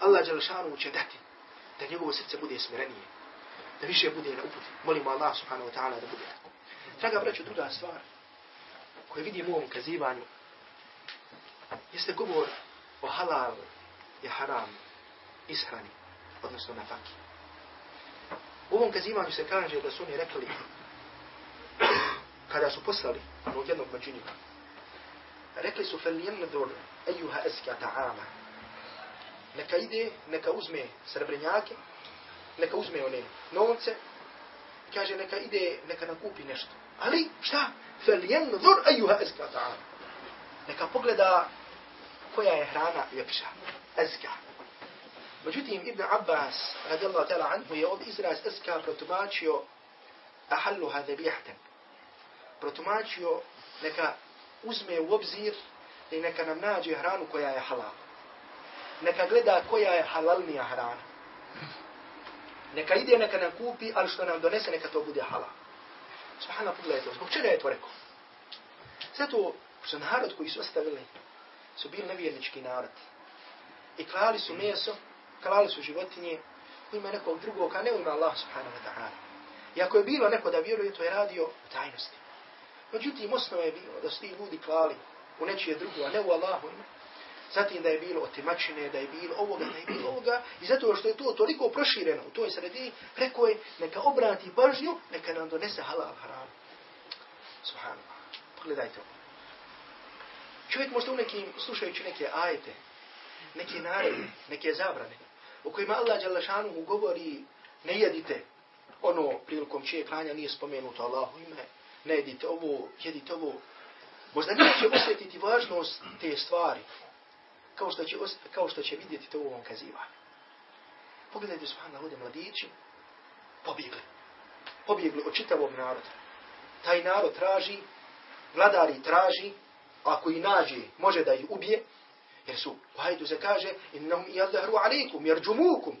Allah Đelešanu će dati da njegovo srce bude smirenije, da više bude na uputi. Molimo Allah subhanahu wa ta'ala da bude tako. Draga braću, druga stvar koju vidimo u ovom kazivanju jeste govor o halal i haram ishrani, odnosno na faki. U ovom kazivanju se kaže da su oni rekli kada su poslali onog jednog mađunika, rekli su fel jemnadur ejuha eska ta'ama. Neka ide, neka uzme srebrenjake, neka uzme one novce, kaže neka ide, neka nakupi nešto. Ali šta? Fel jemnadur ejuha eska ta'ama. Neka pogleda koja je hrana ljepša. Eska. Međutim, Ibn Abbas, radijallahu ta'ala anhu, je od izraz eska protumačio ahalluha debihten. Protumačio neka uzme u obzir i neka nam nađe hranu koja je halal. Neka gleda koja je halalnija hrana. Neka ide, neka nam kupi, ali što nam donese, neka to bude halal. Subhanallah, pogledajte, zbog čega je to rekao? Zato što narod koji su ostavili su bili nevjernički narod. I klali su meso, klali su životinje u ime nekog drugog, a ne u ime Allah subhanahu wa ta'ala. I ako je bilo neko da vjeruje, to je radio u tajnosti. Međutim, osnova je bilo da su ti ljudi klali u nečije drugo, a ne u Allahu ime. Zatim da je bilo otimačine, da je bilo ovoga, da je bilo ovoga. I zato što je to toliko prošireno u toj sredini, rekao je, neka obrati pažnju, neka nam donese halal haram. Subhanallah. Pogledajte ovo. Čovjek možda u nekim, slušajući neke ajete, neke naredbe, neke zabrane, u kojima Allah Đalešanu govori, ne jedite ono prilikom čije klanja nije spomenuto Allahu ime, ne jedite ovo, jedite ovo. Možda neće osjetiti važnost te stvari, kao što će, kao što će vidjeti to u ovom kazivanju. Pogledajte, subhanallah, ovdje mladići, pobjegli. Pobjegli od čitavog naroda. Taj narod traži, vladari traži, ako i nađe, može da ih ubije, jer su, pa hajdu se kaže, innahum jazahru alikum, jer džumukum.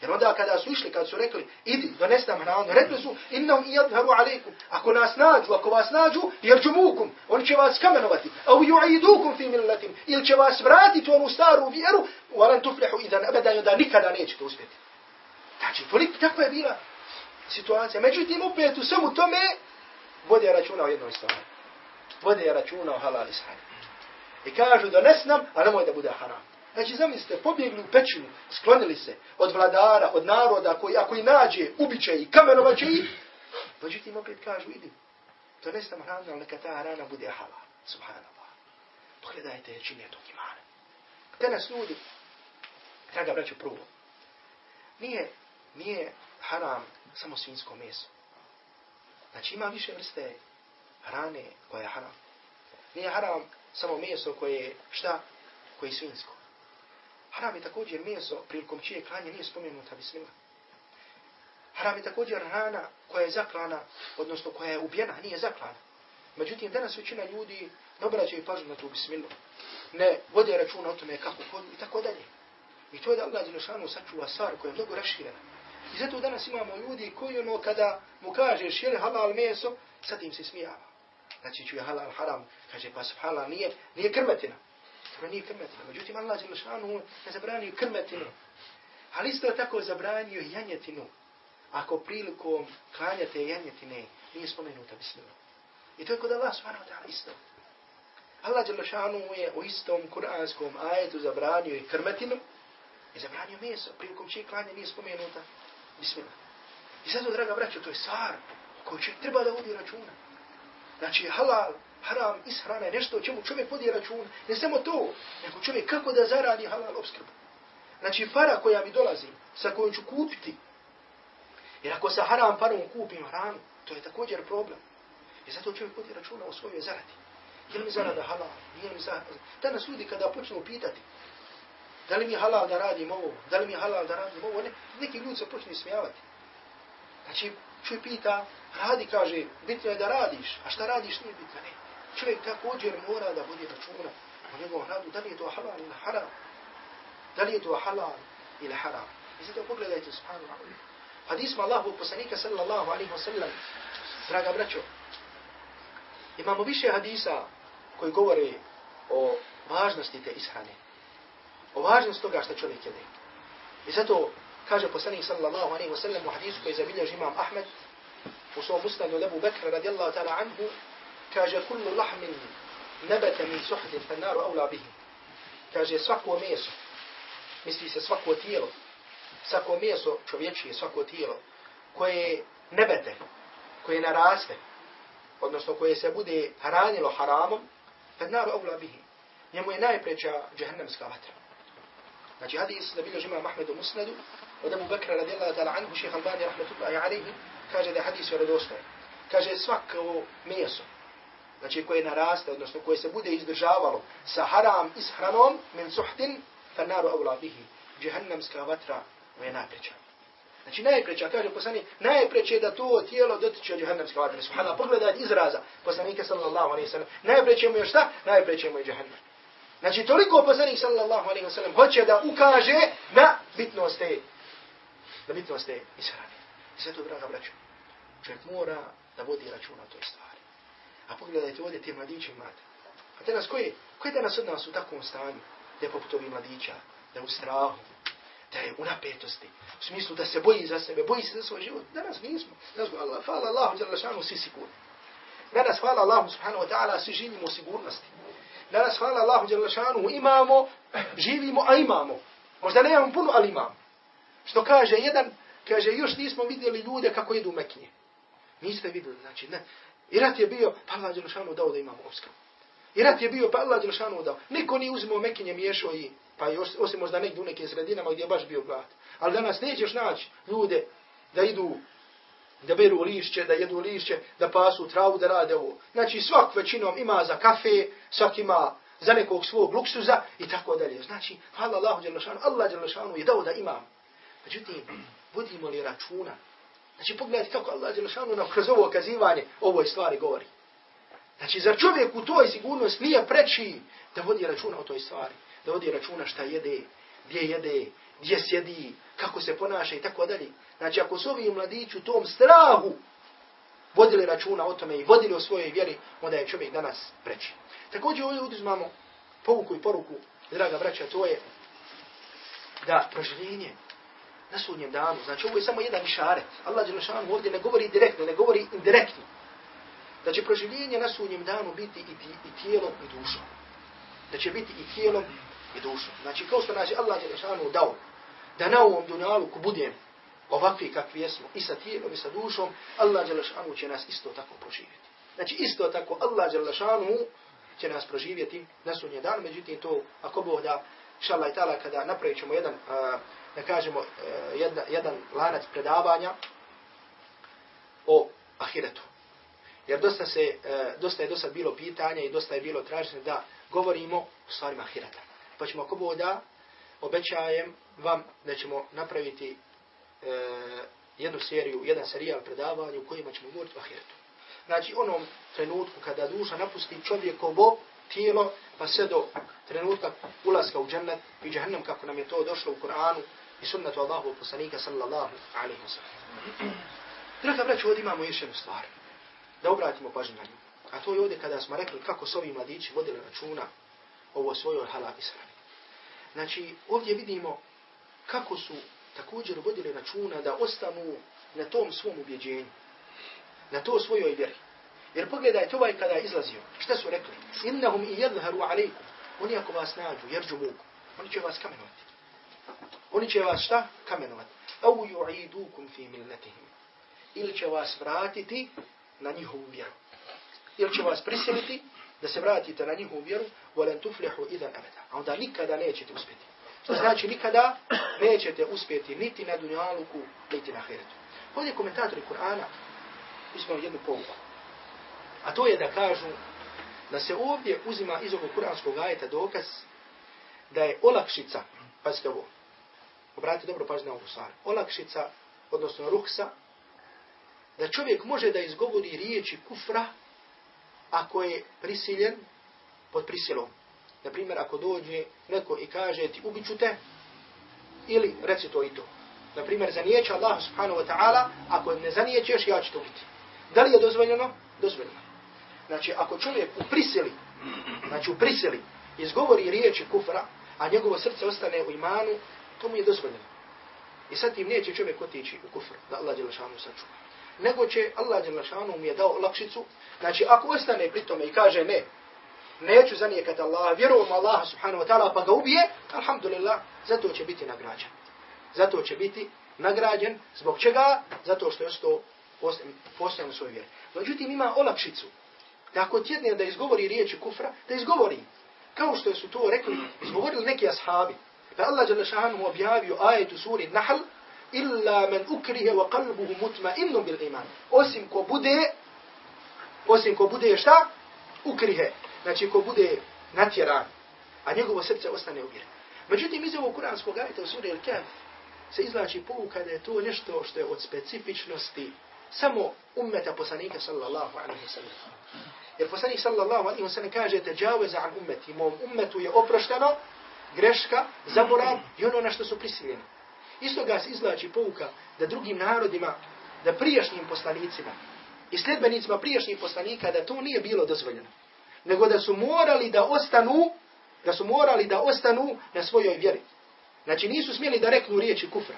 Jer onda kada su išli, kada su rekli, idi, dones nam hranu, rekli su, innam i jadharu alikum, ako nas nađu, ako vas nađu, jer džumukum, oni će vas kamenovati, au ju'idukum fi millatim, ili će vas vratiti u onu staru vjeru, walan tuflihu idan i da nikada nećete uspjeti. Znači, tolik, takva je bila situacija. Međutim, opet u svemu tome, vode računa o jednoj stvari vode računa o halal ishani. I kažu dones nam, a nemoj da bude haram. Znači, zamislite, pobjegli u pećinu, sklonili se od vladara, od naroda, koji ako i nađe, ubiće i kamenovaće i... Međutim, opet kažu, idi, to ne sam hrana, ali neka ta hrana bude halal. Subhanallah. Pogledajte je tog imana. Te nas ljudi, draga braću, prvo, nije, nije haram samo svinsko meso. Znači, ima više vrste hrane koja je haram. Nije haram samo meso koje je šta? Koje je svinsko. Haram je također meso prilikom čije klanje nije spomenuta bismila. Haram je također hrana koja je zaklana, odnosno koja je ubijena, nije zaklana. Međutim, danas većina ljudi ne obraćaju pažnju na tu bismilu. Ne vode računa o tome kako hodu i tako dalje. I to je da Allah Đelešanu sačuva stvar koja je mnogo raširena. I zato danas imamo ljudi koji ono kada mu kažeš je li halal meso, sad im se smijava znači čuje halal haram, kaže pa subhanallah nije, nije krmetina to nije krmetina. Međutim, Allah je lešanu ne zabranio krmetinu. Ali isto tako zabranio janjetinu. Ako prilikom klanjate janjetine, nije spomenuta bismila. I to je kod Allah subhanahu wa ta'ala isto. Allah Đelešanu je u istom kuranskom ajetu zabranio i krmetinu i zabranio meso. Prilikom čije klanje nije spomenuta bismila. I zato, draga braćo, to je stvar koju će treba da vodi računa. Znači, halal, haram, ishrana je nešto o čemu čovjek vodi račun. Ne samo to, nego čovjek kako da zaradi halal obskrbu. Znači, para koja mi dolazi, sa kojom ću kupiti, jer ako sa haram parom kupim hranu, to je također problem. I zato čovjek vodi računa o svojoj zaradi. Je li mi zarada halal? Nije li mi zarada? Danas ljudi kada počnu pitati, da li mi halal da radim ovo? Da li mi halal da radim ovo? Ne, neki ljudi se počne smijavati. Znači, čovjek pita, radi, kaže, bitno je da radiš, a šta radiš nije bitno, ne. Čovjek također mora da bude računa o njegovom radu, da li je to halal ili haram. Da li je to halal ili haram. I zato pogledajte, subhanallah. Hadisma Allahu poslanika sallallahu alaihi wa sallam, draga braćo, imamo više hadisa koji govore o važnosti te ishrane. O važnosti toga što čovjek jede. I zato kaže poslanik sallallahu alaihi wa sallam u hadisu koji zabilježi imam Ahmed u svom musnadu Lebu Bekra radijallahu ta'ala anhu kaže kullu lahmin nebete min suhdin fa naru aula bihi. Kaže svako meso, misli se svako tijelo, svako meso čovječije, svako tijelo, koje nebete, koje naraste, odnosno koje se bude hranilo haramom, fa naru aula bihi. Njemu je najpreća džahannamska vatra. Znači hadis da bilježi imam Ahmed u musnadu, od Abu Bakra radijallahu ta'ala anhu, šeha Albani rahmetullahi alaihi, kaže da je hadis vjerodostojan. Kaže svako meso, znači koje naraste, odnosno koje se bude izdržavalo sa haram ishranom min suhtin, fanaru avla bihi. Jehannamska vatra mu je najpreća. Znači najpreća, kaže poslani, najpreće da to tijelo dotiče od jehannamska vatra. Subhanallah, pogledajte izraza poslanike sallallahu alaihi sallam. Najpreće mu je šta? Najpreće mu je jehannam. Znači toliko poslanik sallallahu alaihi sallam hoće da ukaže na bitnost te, na bitnost te ishrane. Sve to, draga braću, čovjek mora da vodi računa o toj stvari. A pogledajte ovdje te mladiće imate. A te nas koji, koji danas od nas u takvom stanju, da je poput ovih mladića, da je u strahu, da je u napetosti, u smislu da se boji za sebe, boji se za svoj život. Danas nismo. Danas, Allah, hvala Allahu, jala šanu, svi sigurni. Danas, hvala Allahu, subhanahu wa ta'ala, svi živimo u sigurnosti. Danas, hvala Allahu, jala šanu, imamo, živimo, a imamo. Možda ne imamo puno, ali imamo. Što kaže jedan, kaže, još nismo vidjeli ljude kako idu u Mekinje. Niste vidjeli, znači, ne. I rat je bio, pa Allah Đelšanu dao da imamo obskrbu. I rat je bio, pa Allah Đelšanu dao. Niko nije uzimao Mekinje miješao i, pa još, osim možda negdje u nekim sredinama gdje je baš bio glad. Ali danas nećeš naći ljude da idu, da beru lišće, da jedu lišće, da pasu travu, da rade ovo. Znači svak većinom ima za kafe, svak ima za nekog svog luksuza i tako dalje. Znači, hvala Allahu Đelešanu, Allah Đelešanu je dao da imam. Međutim, budimo li računa Znači pogledajte kako Allah Đelešanu nam kroz ovo okazivanje ovoj stvari govori. Znači za čovjek u toj sigurnosti nije preči da vodi računa o toj stvari. Da vodi računa šta jede, gdje jede, gdje sjedi, kako se ponaša i tako dalje. Znači ako su ovi mladići u tom strahu vodili računa o tome i vodili o svojoj vjeri, onda je čovjek danas preči. Također ovdje uzmamo povuku i poruku, draga braća, to je da proživljenje na sudnjem danu. Znači ovo je samo jedan išaret. Allah Đelešanu ovdje ne govori direktno, ne govori indirektno. Da će proživljenje na sudnjem danu biti i, ti, i tijelom i dušom. Da će biti i tijelom i dušom. Znači kao što nas je Allah Đelešanu dao da na ovom dunjalu ko budem ovakvi kakvi jesmo i sa tijelom i sa dušom, Allah Đelešanu će nas isto tako proživjeti. Znači isto tako Allah Đelešanu će nas proživjeti na sudnjem danu. Međutim to ako Bog da, šalaj tala, kada napravit ćemo jedan uh, da kažemo, e, jedna, jedan lanac predavanja o ahiretu. Jer dosta, se, e, dosta je dosta bilo pitanja i dosta je bilo traženje da govorimo o stvarima ahireta. Pa ćemo ako boda, obećajem vam da ćemo napraviti e, jednu seriju, jedan serijal predavanja u kojima ćemo govoriti o ahiretu. Znači, onom trenutku kada duša napusti čovjekovo tijelo, pa sve do trenutka ulaska u džennet i džahnem, kako nam je to došlo u Koranu, i sunnetu Allahu poslanika sallallahu alaihi wa sallam. Draga braću, ovdje imamo još jednu stvar. Da obratimo pažnju na nju. A to je ovdje kada smo rekli kako su ovi mladići vodili računa ovo svojoj halal ishrani. Znači, ovdje vidimo kako su također vodili računa da ostanu na tom svom ubjeđenju, na to svojoj vjeri. Jer pogledajte ovaj kada je izlazio, šta su rekli? Innahum i jedharu alaikum. Oni ako vas nađu, jerđu muku, oni će vas kamenovati. Oni će vas šta? Kamenovat. Au ju'idukum fi milletihim. Ili će vas vratiti na njihovu vjeru. Ili će vas prisiliti da se vratite na njihovu vjeru, volen tuflihu idan abeda. A onda nikada nećete uspjeti. Što znači nikada nećete uspjeti niti na dunjaluku, niti na heretu. Ovdje komentatori Kur'ana uzimaju jednu pouku. A to je da kažu da se ovdje uzima iz ovog kuranskog ajeta dokaz da je olakšica, pazite ovo, obratite dobro pažnje na ovu stvar, olakšica, odnosno ruhsa, da čovjek može da izgovori riječi kufra ako je prisiljen pod prisilom. Naprimjer, ako dođe neko i kaže ti ubiću te, ili reci to i to. Naprimjer, zanijeće Allah subhanahu wa ta'ala, ako ne zanijećeš, ja ću to biti. Da li je dozvoljeno? Dozvoljeno. Znači, ako čovjek u prisili, znači u prisili, izgovori riječi kufra, a njegovo srce ostane u imanu, to mu je dozvoljeno. I sad tim neće čovjek otići u kufr, da Allah Đelešanu sačuva. Nego će Allah Đelešanu mu je dao lakšicu, znači ako ostane pri tome i kaže ne, neću zanijekati Allah, vjerujem Allah subhanahu wa ta'ala, pa ga ubije, alhamdulillah, zato će biti nagrađen. Zato će biti nagrađen, zbog čega? Zato što je ostao postojan u vjer. Međutim, ima olakšicu, da ako tjedne da izgovori riječi kufra, da izgovori. Kao što su to rekli, izgovorili neki ashabi. Pa Allah jalla objavio ajet u suri Nahl, illa men ukrihe wa qalbuhu mutma innu bil iman. Osim ko bude, osim ko bude šta? Ukrihe. Znači ko bude natjeran, a njegovo srce ostane uvjeren. Međutim, iz ovog kuranskog ajeta u suri Al-Kahf se izlači pouka da je to nešto što je od specifičnosti samo ummeta poslanika sallallahu alaihi wa sallam. Jer poslanik sallallahu alaihi wa sallam kaže teđaveza an ummeti, mom ummetu je oprošteno, greška, zaborav i ono na što su prisiljeni. Isto ga se izlači pouka da drugim narodima, da prijašnjim poslanicima i sljedbenicima prijašnjih poslanika, da to nije bilo dozvoljeno. Nego da su morali da ostanu, da su morali da ostanu na svojoj vjeri. Znači nisu smjeli da reknu riječi kufra.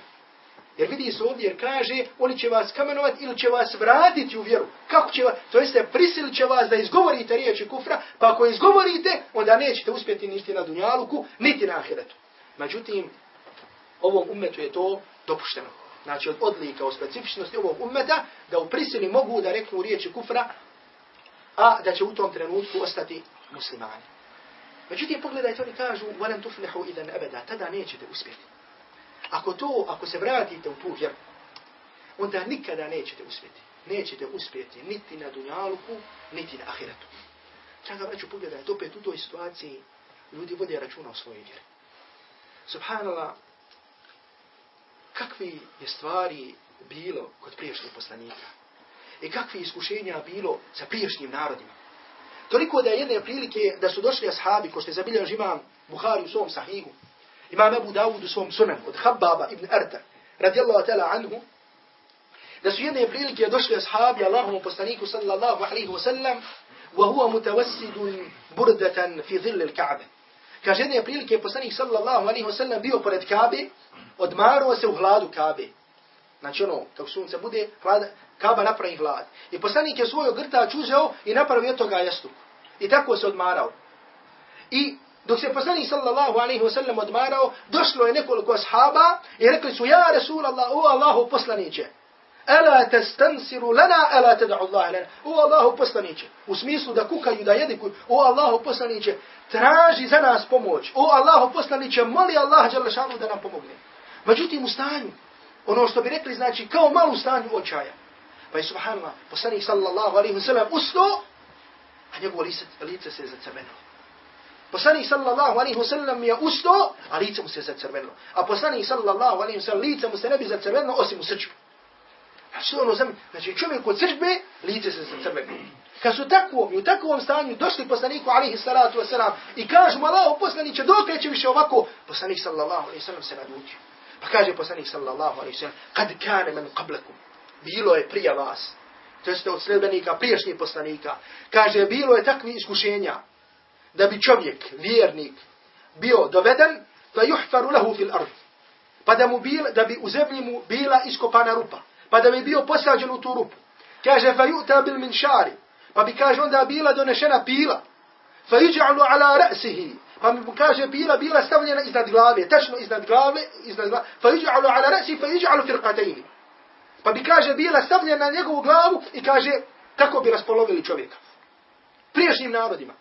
Jer vidi se ovdje, jer kaže, oni će vas kamenovati ili će vas vratiti u vjeru. Kako će vas, to jeste, prisilit će vas da izgovorite riječi kufra, pa ako izgovorite, onda nećete uspjeti niti na dunjaluku, niti na ahiretu. Međutim, ovom umetu je to dopušteno. Znači, od odlika, od specifičnosti ovog umeta, da u prisili mogu da reknu riječi kufra, a da će u tom trenutku ostati muslimani. Međutim, pogledajte, oni kažu, valam tuflihu idan abeda, tada nećete uspjeti. Ako to, ako se vratite u tu vjeru, onda nikada nećete uspjeti. Nećete uspjeti niti na dunjaluku, niti na ahiretu. Čak ga vraću pogledajte, opet u toj situaciji ljudi vode računa o svojoj vjeri. Subhanallah, kakvi je stvari bilo kod priješnjih poslanika i kakvi iskušenja bilo sa priješnjim narodima. Toliko da je jedne prilike da su došli ashabi, ko što je zabiljan imam Buhari u svom sahihu, imam Abu Dawud u svom sunan, od Habbaba ibn Arta, radijallahu ta'ala anhu, da su jedne prilike došli ashabi Allahomu poslaniku sallallahu alaihi wa sallam, wa huwa mutawassidun burdatan fi dhilli al-Ka'be. Kaže jedne prilike poslanik sallallahu alaihi wa sallam bio pored Kabe, odmaruo se u hladu Kabe. Znači ono, kako sunce bude, hlada, Kaba napravi hlad. I poslanik je svoju grtač uzeo i napravio toga jastuk. I tako se odmarao. I dok se poslanik sallallahu alaihi wa sallam odmarao, došlo je nekoliko ashaba i rekli su, ja Rasulallah, o Allahu poslaniće, Ela testansiru lana, ela teda'u Allah lana. O Allahu poslaniće. U smislu da kukaju, da jedikuju. O Allahu poslaniće, traži za nas pomoć. O Allahu poslaniće, moli Allah Đalešanu da nam pomogne. Međutim, u stanju, ono što bi rekli, znači, kao malo u stanju očaja. Pa je subhanallah, poslanik sallallahu alaihi wa sallam usto, a njegovo lice, lice se je zacemenilo. Poslanik sallallahu alaihi wa sallam je usto, a lice mu se zacrvenilo. A poslanik sallallahu alaihi wa sallam lice mu se ne bi zacrvenilo, osim u srđbu. Znači, ono zem, znači čovjek kod srđbe, lice se zacrvenilo. Kad su takvom i u takvom stanju došli poslaniku alaihi salatu wasalam i kažu mu Allaho poslaniće, dok neće više ovako, poslanik sallallahu alaihi wa sallam se nadutio. Pa kaže poslanik sallallahu alaihi wa sallam, kad kane men qablakum, bilo je prije vas, to jeste od sljedbenika priješnjih poslanika, kaže, bilo je takvi iskušenja, da bi čovjek, vjernik, bio doveden, fa juhfaru lahu fil ard. Pa da mu bil, da bi u zemlji mu bila iskopana rupa. Pa da bi bio posađen u tu rupu. Kaže, fa yu'ta bil minšari. Pa bi kaže onda bila donešena pila. Fa iđa'lu ala ra'sihi. Pa mi kaže bila bila stavljena iznad glave, tačno iznad glave, iznad glave. Fa iđa'lu ala ra'si fa iđa'lu firqatayn. Pa bi kaže bila stavljena na njegovu glavu i kaže kako bi raspolovili čovjeka. Priješnjim narodima.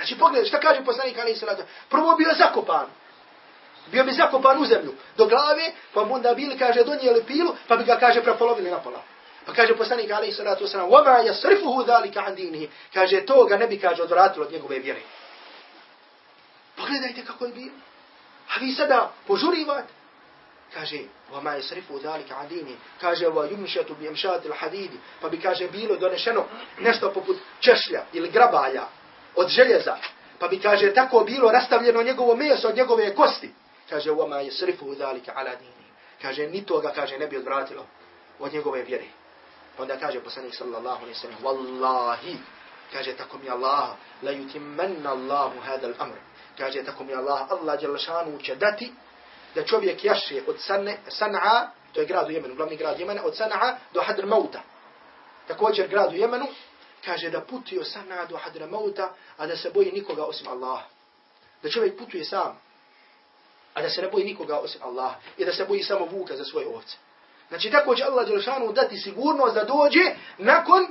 Znači pogledaj šta kaže poslanik Ali Salatu. Prvo bio zakopan. Bio bi zakopan u zemlju do glave, pa mu onda bili kaže donijeli pilu, pa bi ga kaže prepolovili na pola. Pa kaže poslanik Ali Salatu Wasalam, وَمَا يَسْرِفُهُ ذَلِكَ عَنْ دِينِهِ Kaže to ga ne bi kaže odvratilo od njegove vjere. Pogledajte kako je bilo. A vi sada požurivate. Kaže, وَمَا يَسْرِفُهُ ذَلِكَ عَنْ دِينِهِ Kaže, وَيُمْشَتُ بِيَمْشَاتِ الْحَدِيدِ Pa bi kaže bilo donešeno nešto poput češlja ili grabalja od željeza. Pa bi kaže tako bilo rastavljeno njegovo meso od njegove kosti. Kaže, وَمَا يَسْرِفُهُ ذَلِكَ عَلَى دِينِهِ Kaže, ni toga kaže ne bi odvratilo od njegove vjere. Pa onda kaže poslanik sallallahu alaihi sallam, Wallahi, kaže tako mi Allah, la yutimanna Allahu hada al-amr. Kaže tako mi Allah, Allah Đelšanu će dati da čovjek jaše od San'a, to je grad u Jemenu, glavni grad Jemena, od San'a do Hadr Mauta. Također grad u Jemenu, kaže da putuje San'a do Hadr Mauta, a da se boji nikoga osim Allah. Da čovjek putuje sam, a da se ne boji nikoga osim Allah. I da se boji samo vuka za svoje ovce. Znači tako će Allah Đelšanu dati sigurnost da dođe nakon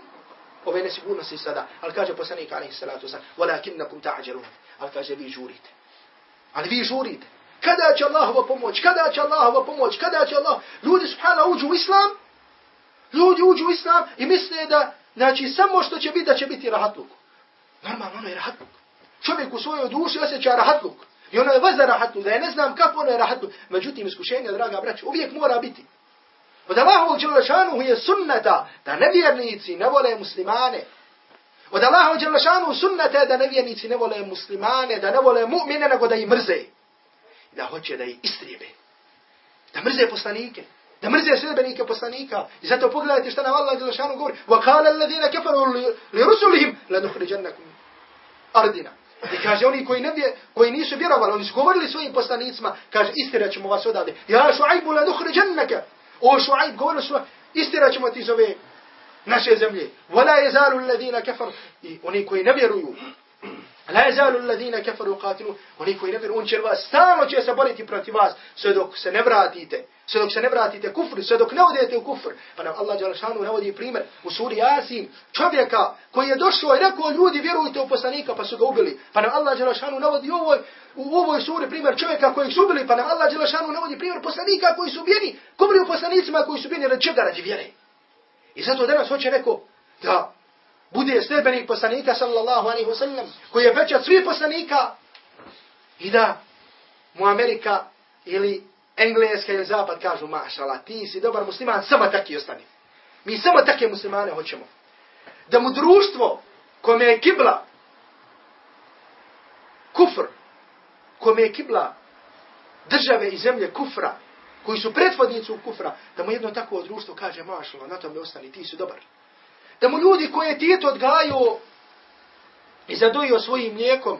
ove nesigurnosti sada. Ali kaže poslanik alaihi salatu wasalam, وَلَكِنَّكُمْ تَعْجَلُونَ Ali kaže vi žurite. Ali vi žurite. Kada će Allahova pomoć? Kada će Allahova pomoć? Kada će Allah? Ljudi subhana uđu u islam. Ljudi uđu u islam i misle da znači samo što će biti da će biti rahatluk. Normalno ono je rahatluk. Čovjek u svojoj duši osjeća rahatluk. I ono je vaza rahatluk. Da je ne znam kako ono je rahatluk. Međutim, iskušenje, draga braća, uvijek mora biti. Od Allahovog Đelešanuhu je sunneta da nevjernici ne vole muslimane. Od Allahovog Đelešanuhu sunneta da nevjernici ne vole muslimane, da ne vole mu'mine, nego da ih mrze. I da hoće da ih istrijebe. Da mrze poslanike Da mrze sljedbenike poslanika. I zato pogledajte što nam Allah Đelešanuhu govori. وَقَالَ الَّذِينَ كَفَرُوا لِرُسُلِهِمْ لَنُخْرِجَنَّكُمْ Ardina. I kaže oni koji ne vje, koji nisu vjerovali, oni su govorili svojim poslanicima, kaže istira ćemo vas odavde. Ja šuajbu la nuhriđenneke. O Šuaib, govorili su, istira ćemo ti iz ove naše zemlje. Vala je zalu ladina kefar. I oni koji ne vjeruju. La yazalu alladhina kafaru kefar qatilu. Oni koji ne vjeruju, on će vas, stalno će se boriti protiv vas, sve dok se ne vratite. Sve dok se ne vratite kufr, sve dok ne odete u kufr. Pa nam Allah dželle šanu navodi primjer u suri Yasin. Čovjeka koji je došao i rekao ljudi vjerujte u poslanika pa su ga ubili. Pa nam Allah dželle šanu navodi u ovoj, u ovoj suri primjer čovjeka koji su ubili. Pa nam Allah dželle šanu navodi primjer poslanika koji su ubijeni. Govori o poslanicima koji su ubijeni radi čega radi vjere. I zato danas hoće neko da bude sljedbenik poslanika sallallahu alaihi wa sallam koji je veća svih poslanika i da mu Amerika ili Engleska ili Zapad kažu, mašala, ti si dobar musliman, samo taki ostani. Mi samo take muslimane hoćemo. Da mu društvo kome je kibla kufr, kome je kibla države i zemlje kufra, koji su pretvodnici u kufra, da mu jedno takvo društvo kaže, mašala, na tome ostani, ti si dobar. Da mu ljudi koje je Tito odgajio i zadojio svojim mlijekom,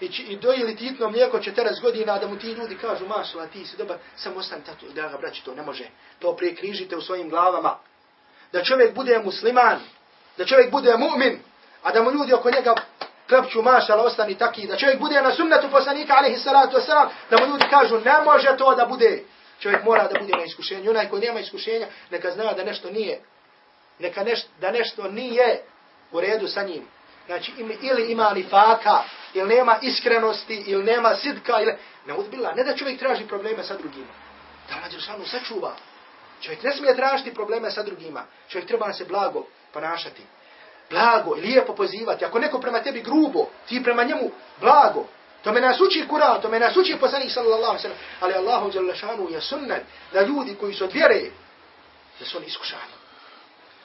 i, i dojili titno mlijeko 40 godina da mu ti ljudi kažu mašala ti si dobar, samo ostani tatu, da ga braći, to ne može. To prekrižite u svojim glavama. Da čovjek bude musliman, da čovjek bude mu'min, a da mu ljudi oko njega klapću mašala ostani taki, da čovjek bude na sunnetu poslanika alaihi salatu wasalam, da mu ljudi kažu ne može to da bude. Čovjek mora da bude na iskušenju. Onaj ko nema iskušenja, neka zna da nešto nije. Neka neš, da nešto nije u redu sa njim. Znači, ili ima nifaka, ili nema iskrenosti, ili nema sidka, ili... Ne uzbila, ne da čovjek traži probleme sa drugima. Da Allah Đelšanu sačuva. Čovjek ne smije tražiti probleme sa drugima. Čovjek treba se blago ponašati. Blago lijepo pozivati. Ako neko prema tebi grubo, ti prema njemu blago. To me nas uči Kur'an, to me nas uči poslanik sallallahu sallam. Ali Allahu Đelšanu je sunnet da ljudi koji su od vjere, da su oni iskušani.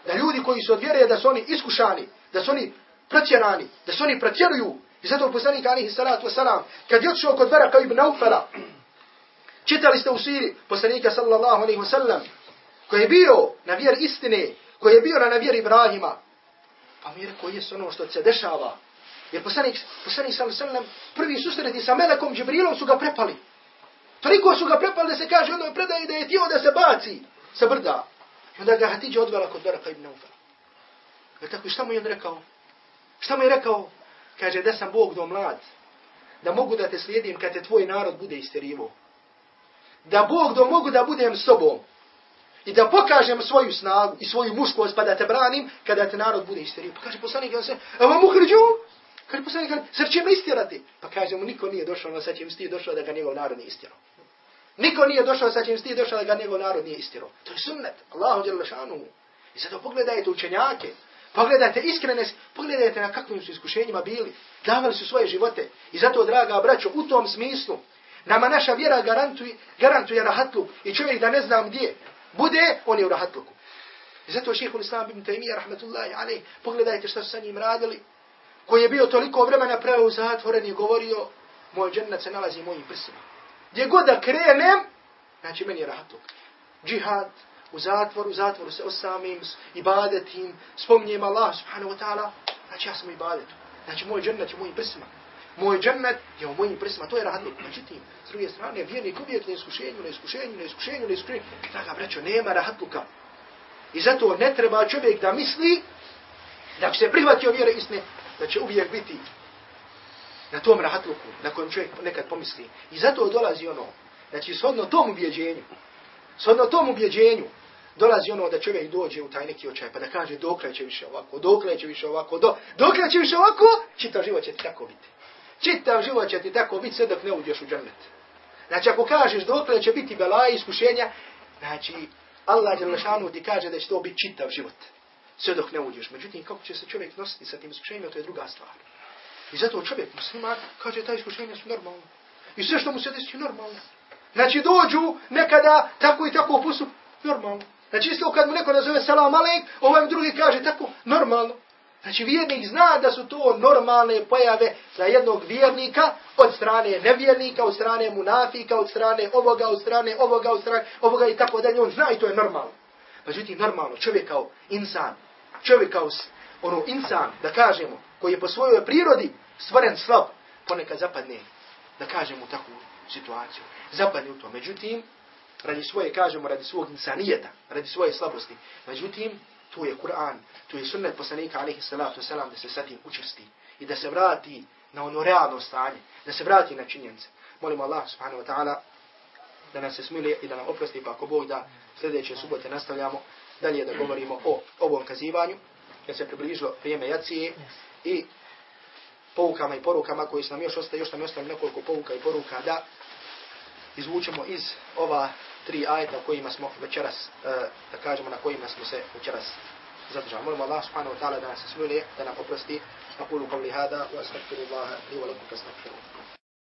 Da ljudi koji su od vjere, da su oni iskušani, da su oni pretjerani, da su oni pretjeruju. I zato poslanik alihi salatu wasalam, kad je odšao kod Varaka ibn Aufala, čitali ste u siri poslanika sallallahu alaihi wasallam, koji je bio na vjer istine, koji je bio na vjer Ibrahima, pa mi je rekao, je ono što se dešava, Jer poslanik, poslanik sallallahu alaihi wasallam, prvi susreti sa Melekom Džibrilom su ga prepali. Toliko su ga prepali da se kaže ono predaje da je tio da se baci sa brda. Onda ga Hatidža odvela kod Baraka ibn Ufala. Je tako, šta mu je on rekao? Šta mu je rekao? Kaže, da sam Bog do mlad, da mogu da te slijedim kad te tvoj narod bude isterivo. Da Bog do mogu da budem s tobom i da pokažem svoju snagu i svoju muškost pa da te branim kada te narod bude isterivo. Pa kaže poslanik, on se, evo mu hrđu, kaže poslanik, zar će me istirati? Pa kaže mu, niko nije došao, no sad će mi sti došao da ga njegov narod ne istirao. Niko nije došao, sa čim im sti došao da ga njegov narod nije istirao. To je sunnet, Allahu djel lešanu. I zato pogledajte učenjake, Pogledajte iskrene, pogledajte na kakvim su iskušenjima bili. Davali su svoje živote. I zato, draga braćo, u tom smislu, nama naša vjera garantuje, garantuje rahatluk. I čovjek da ne znam gdje bude, on je u rahatluku. I zato šehehu l'Islam ibn Taymiyyah, rahmatullahi alaih, pogledajte šta su sa njim radili, koji je bio toliko vremena preo u zatvoren i govorio, moj džennet se nalazi u mojim prsima. Gdje god da krenem, znači meni je rahatluk. Džihad, u zatvoru, u zatvoru se osamim, ibadetim, spominjem Allah subhanahu wa ta'ala, znači ja sam u ibadetu. Znači moj džennet je u mojim prsima. Moj džennet je u mojim prsima, to je rahatluk. Međutim, s druge strane, vjernik uvijek na iskušenju, na iskušenju, na iskušenju, na iskušenju. Draga braćo, nema rahatluka. I zato ne treba čovjek da misli, da će se prihvatio vjere istine, da će uvijek biti na tom rahatluku, na kojem čovjek nekad pomisli. I zato dolazi ono, znači shodno tom ubjeđenju, shodno tom ubjeđenju, dolazi ono da čovjek dođe u taj neki očaj, pa da kaže dokle će više ovako, dokle će više ovako, do, dokle će više ovako, čitav život će ti tako biti. Čitav život će ti tako biti sve dok ne uđeš u džanet. Znači ako kažeš dokle će biti belaje iskušenja, znači Allah Đelešanu ti kaže da će to biti čitav život. Sve dok ne uđeš. Međutim, kako će se čovjek nositi sa tim iskušenjima, to je druga stvar. I zato čovjek musliman kaže ta iskušenja su normalna. I sve što mu se desi normalno. Znači dođu nekada tako i tako postup normalno. Znači isto kad mu neko nazove salam alejk, ovaj drugi kaže tako normalno. Znači vjernik zna da su to normalne pojave za jednog vjernika od strane nevjernika, od strane munafika, od strane ovoga, od strane ovoga, od strane ovoga i tako dalje. On zna i to je normalno. Međutim, normalno, čovjek kao insan, čovjek kao ono insan, da kažemo, koji je po svojoj prirodi stvoren slab, ponekad zapadne, da kažemo takvu situaciju. Zapadne u to. Međutim, radi svoje, kažemo, radi svog insanijeta, radi svoje slabosti. Međutim, tu je Kur'an, tu je sunnet poslanika, alaihi salatu wasalam, da se sa tim učesti i da se vrati na ono realno stanje, da se vrati na činjenice. Molimo Allah, subhanahu wa ta'ala, da nas se smili i da nam oprosti, pa ako Bog da sljedeće subote nastavljamo dalje da govorimo o ovom kazivanju, jer se približilo vrijeme jacije i poukama i porukama koji su nam još ostaje, još nam ostaje nekoliko pouka i poruka da izvučemo iz ova tri ajeta kojima smo večeras, e, da kažemo na kojima smo se večeras zadržali. Molimo Allah subhanahu wa ta'ala da nas smilije, da nam oprosti. Aqulu qavli hada wa astaghfirullaha li wa lakum fastaghfiruhu.